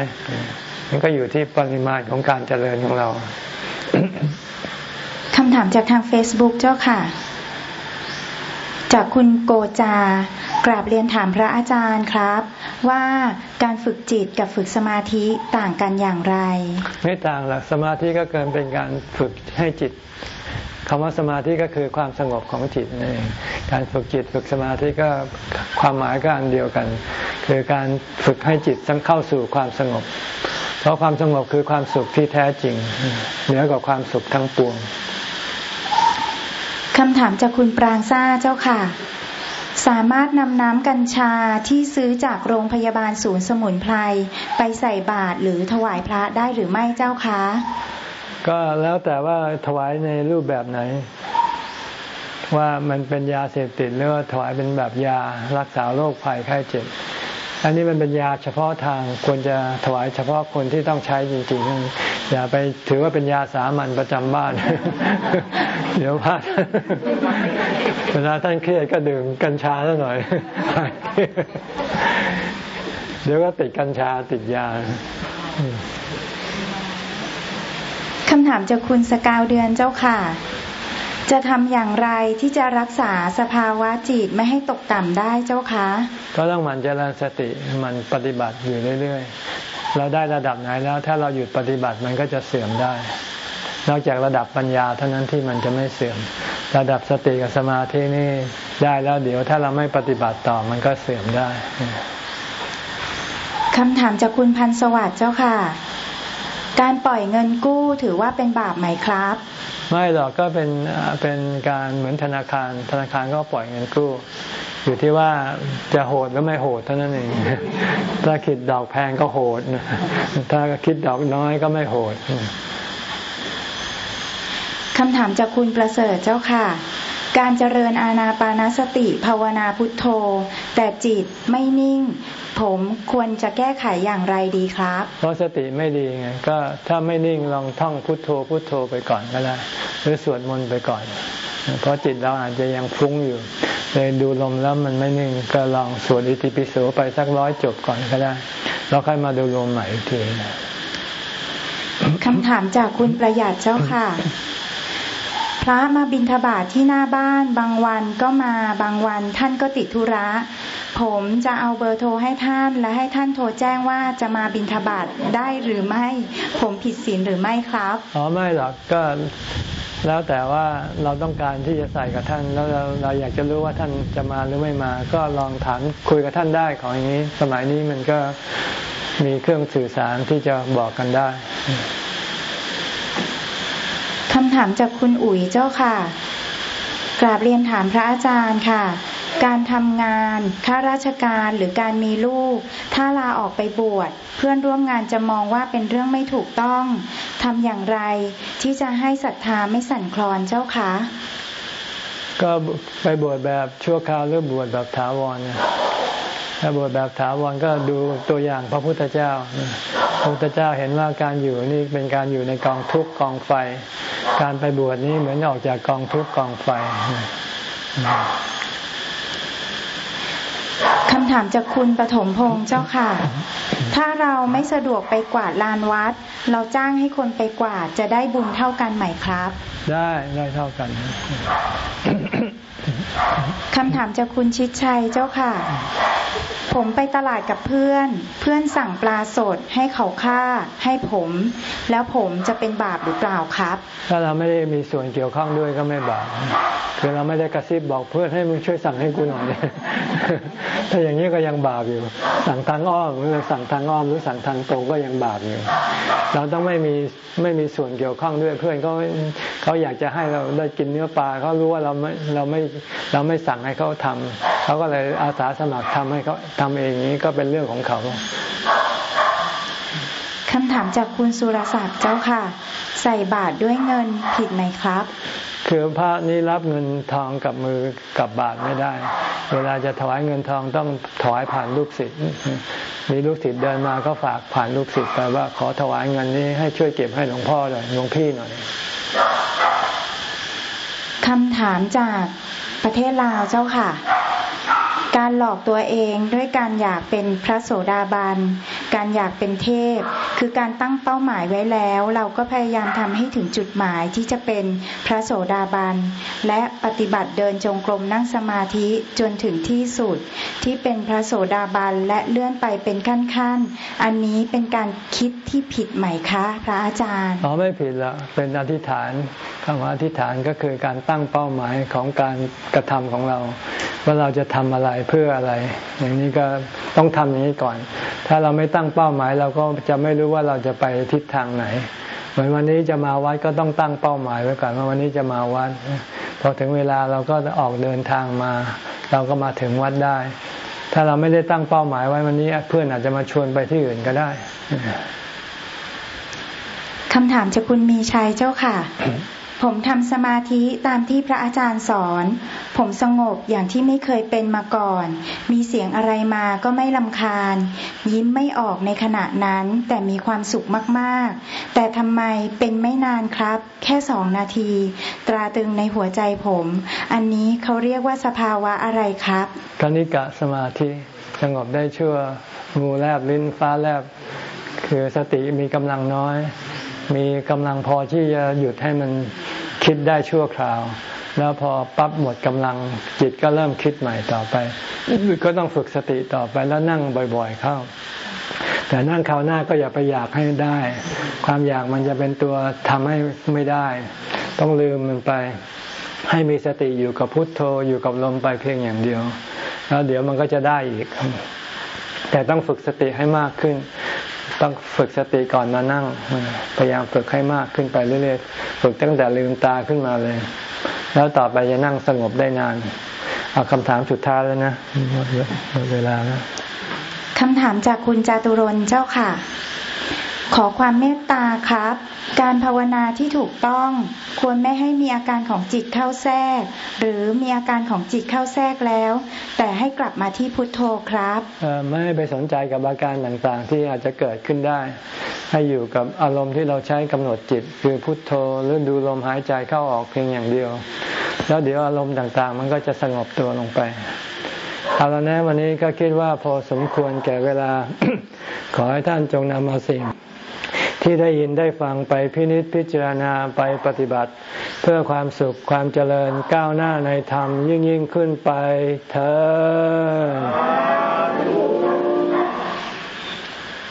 มันก็อยู่ที่ปริมาณของการเจริญของเราคำถามจากทาง Facebook เจ้าค่ะ จากคุณโกจา กราบเรียนถามพระอาจารย์ครับ ว่าการฝึกจิตกับฝึกสมาธิต่างกันอย่างไร ไม่ต่างหรอกสมาธิก็เกินเป็นการฝึกให้จิตคำว่าสมาธิก็คือความสงบของจิตนั่นเองการฝึกจิตฝึกสมาธิก็ความหมายก็อันเดียวกัน คือการฝึกให้จิตทั้งเข้าสู่ความสงบ เพราะความสงบคือความสุขที่แท้จริง เหนือกว่าความสุขทั้งปวงคำถถามจากคุณปรางซ่าเจ้าค่ะ สามารถนำน้ำกัญชาที่ซื้อจากโรงพยาบาลศูนย์สมุนไพรไปใส่บาตรหรือถวายพระได้หรือไม่เจ้าคะ ก็แล้วแต่ว่าถวายในรูปแบบไหน ว่ามันเป็นยาเสพติดหรือว่าถวายเป็นแบบยารักษาโรคภัยไข้เจ็บ อันนี้มันเป็นยาเฉพาะทางควรจะถวายเฉพาะคนที่ต้องใช้จริงๆอย่าไปถือว่าเป็นยาสามัญประจำบ้าน เดี๋ยวพลาด เวลาท่านเครียดก็ดื่มกัญชาซะหน่อย เดี๋ยวก็ติดกัญชาติดยาคำถามจากคุณสกาวเดือนเจ้าค่ะ จะทำอย่างไรที่จะรักษาสภาวะจิตไม่ให้ตกต่ำได้เจ้าคะ ก็ต้องหมั่นเจริญสติมันปฏิบัติอยู่เรื่อยๆ เราได้ระดับไหนแล้ว ถ้าเราหยุดปฏิบัติมันก็จะเสื่อมได้ นอกจากระดับปัญญาเท่านั้นที่มันจะไม่เสื่อม ระดับสติกับสมาธินี่ได้แล้วเดี๋ยวถ้าเราไม่ปฏิบัติต่อมันก็เสื่อมได้คำถามจากคุณพันสวัสดิ์เจ้าค่ะ การปล่อยเงินกู้ถือว่าเป็นบาปไหมครับ ไม่หรอกก็เป็นเป็นการเหมือนธนาคาร ธนาคารก็ปล่อยเงินกู้ อยู่ที่ว่าจะโหดหรือไม่โหดเท่านั้นเอง ถ้าคิดดอกแพงก็โหดถ้าคิดดอกน้อยก็ไม่โหด คำถามจากคุณประเสริฐเจ้าค่ะ การเจริญอาณาปานสติภาวนาพุทโธ แต่จิตไม่นิ่ง ผมควรจะแก้ไขอย่างไรดีครับ เพราะสติไม่ดีไงก็ถ้าไม่นิ่งลองท่องพุทโธพุทโธไปก่อนก็ได้หรือสวดมนต์ไปก่อน เพราะจิตเราอาจจะยังฟุ้งอยู่เลยดูลมแล้วมันไม่นิ่งก็ลองสวดอิติปิโสไปสักร้อยจบก่อนก็ได้แล้วค่อยมาดูลมใหม่อีกทีคำถามจากคุณประหยัดเจ้าค่ะ พระมาบิณฑบาตทที่หน้าบ้าน บางวันก็มาบางวันท่านก็ติดธุระ ผมจะเอาเบอร์โทรให้ท่าน และให้ท่านโทรแจ้งว่าจะมาบิณฑบาตได้หรือไม่ ผมผิดศีลหรือไม่ครับอ๋อไม่หรอกก็แล้วแต่ว่าเราต้องการที่จะใส่กับท่านแล้วเราเราอยากจะรู้ว่าท่านจะมาหรือไม่มา ก็ลองถามคุยกับท่านได้ของอย่างนี้ สมัยนี้มันก็มีเครื่องสื่อสารที่จะบอกกันได้ำถามจากคุณอุ๋ยเจ้าค่ะ กราบเรียนถามพระอาจารย์ค่ะ การทำงานข้าราชการหรือการมีลูก ถ้าลาออกไปบวชเพื่อนร่วมงานจะมองว่าเป็นเรื่องไม่ถูกต้องทำอย่างไรที่จะให้ศรัทธาไม่สั่นคลอนเจ้าคะก็ไปบวชแบบชั่วคราวหรือบวชแบบถาวรเนี่ย ถ้าบวชแบบถาวรก็ดูตัวอย่างพระพุทธเจ้า พระพุทธเจ้าเห็นว่าการอยู่นี่เป็นการอยู่ในกองทุกข์กองไฟ การไปบวชนี้เหมือนออกจากกองทุกข์กองไฟคำถามจากคุณปฐมพงษ์เจ้าค่ะ ถ้าเราไม่สะดวกไปกวาดลานวัด เราจ้างให้คนไปกวาดจะได้บุญเท่ากันไหมครับ ได้ได้เท่ากัน คำถามจากคุณชิดชัยเจ้าค่ะ ผมไปตลาดกับเพื่อน เพื่อนสั่งปลาสดให้เขาฆ่า ให้ผม แล้วผมจะเป็นบาปหรือเปล่าครับ ถ้าเราไม่ได้มีส่วนเกี่ยวข้องด้วยก็ไม่บาปคือเราไม่ได้กระซิบบอกเพื่อนให้มึงช่วยสั่งให้กูหน่อยถ้าอย่างนี้ก็ยังบาปอยู่ สั่งทางอ้อมหรือสั่งทางอ้อมหรือสั่งทางตรงก็ยังบาปอยู่ เราต้องไม่มีไม่มีส่วนเกี่ยวข้องด้วยเพื่อนเขาเขาอยากจะให้เราได้กินเนื้อปลาเขารู้ว่าเราไม่เราไม่เราไม่สั่งให้เขาทำเขาก็เลยอาสาสมัครทำให้เขาทำเองนี้ก็เป็นเรื่องของเขาคำถามจากคุณสุรศักดิ์เจ้าค่ะ ใส่บาตรด้วยเงินผิดไหมครับ คือพระนี้รับเงินทองกับมือกับบาทไม่ได้ เวลาจะถวายเงินทองต้องถวายผ่านลูกศิษย์มีลูกศิษย์เดินมาก็ฝากผ่านลูกศิษย์ไปว่าขอถวายเงินนี้ให้ช่วยเก็บให้หลวงพ่อหน่อยหลวงพี่หน่อยคำถามจาก ประเทศลาวเจ้าค่ะ การหลอกตัวเองด้วยการอยากเป็นพระโสดาบัน การอยากเป็นเทพ คือการตั้งเป้าหมายไว้แล้ว เราก็พยายามทำให้ถึงจุดหมายที่จะเป็นพระโสดาบัน และปฏิบัติเดินจงกรมนั่งสมาธิจนถึงที่สุด ที่เป็นพระโสดาบันและเลื่อนไปเป็นขั้นๆ อันนี้เป็นการคิดที่ผิดไหมคะ พระอาจารย์อ๋อไม่ผิดละเป็นอธิษฐานคำว่าอธิษฐานก็คือการตั้งเป้าหมายของการกระทำของเรา ว่าเราจะทำอะไรเพื่ออะไร อย่างนี้ก็ต้องทำอย่างนี้ก่อน ถ้าเราไม่ตั้งเป้าหมาย เราก็จะไม่รู้ว่าเราจะไปทิศทางไหน เหมือนวันนี้จะมาวัดก็ต้องตั้งเป้าหมายไว้ก่อนว่าวันนี้จะมาวัด พอถึงเวลาเราก็ออกเดินทางมา เราก็มาถึงวัดได้ ถ้าเราไม่ได้ตั้งเป้าหมายไว้วันนี้เพื่อนอาจจะมาชวนไปที่อื่นก็ได้คำถามจากคุณมีชัยเจ้าค่ะ ผมทำสมาธิตามที่พระอาจารย์สอน ผมสงบอย่างที่ไม่เคยเป็นมาก่อน มีเสียงอะไรมาก็ไม่ลำคาญ ยิ้มไม่ออกในขณะนั้น แต่มีความสุขมากๆ แต่ทำไมเป็นไม่นานครับ แค่สองนาที ตราตึงในหัวใจผม อันนี้เขาเรียกว่าสภาวะอะไรครับกนิกะสมาธิสงบได้ชั่วงูแลบลิ้นฟ้าแลบ คือสติมีกำลังน้อย มีกำลังพอที่จะหยุดให้มัน คิดได้ชั่วคราว แล้วพอปั๊บหมดกำลังจิตก็เริ่มคิดใหม่ต่อไป ก็ต้องฝึกสติต่อไปแล้วนั่งบ่อย ๆ เข้า แต่นั่งคราวหน้าก็อย่าไปอยากให้ได้ ความอยากมันจะเป็นตัวทำให้ไม่ได้ ต้องลืมมันไป ให้มีสติอยู่กับพุทโธอยู่กับลมไปเพียงอย่างเดียว แล้วเดี๋ยวมันก็จะได้อีกแต่ต้องฝึกสติให้มากขึ้น ต้องฝึกสติก่อนมานั่ง พยายามฝึกให้มากขึ้นไปเรื่อยๆ ฝึกตั้งแต่ลืมตาขึ้นมาเลย แล้วต่อไปจะนั่งสงบได้นาน เอาคำถามสุดท้ายแล้วนะหมดเวลาแล้วคำถามจากคุณจตุรนเจ้าค่ะ ขอความเมตตาครับ การภาวนาที่ถูกต้องควรไม่ให้มีอาการของจิตเข้าแทรก หรือมีอาการของจิตเข้าแทรกแล้ว แต่ให้กลับมาที่พุทโธครับไม่ไปสนใจกับอาการต่างๆ ที่อาจจะเกิดขึ้นได้ ให้อยู่กับอารมณ์ที่เราใช้กำหนดจิต คือพุทโธหรือดูลมหายใจเข้าออกเพียงอย่างเดียว แล้วเดี๋ยวอารมณ์ต่างๆ มันก็จะสงบตัวลงไปเอาละนะวันนี้ก็คิดว่าพอสมควรแก่เวลา ขอให้ท่านจงนำเอาสิ่ง ที่ได้ยินได้ฟังไปพินิจพิจารณาไปปฏิบัติ เพื่อความสุขความเจริญก้าวหน้าในธรรมยิ่งยิ่งขึ้นไปเธอ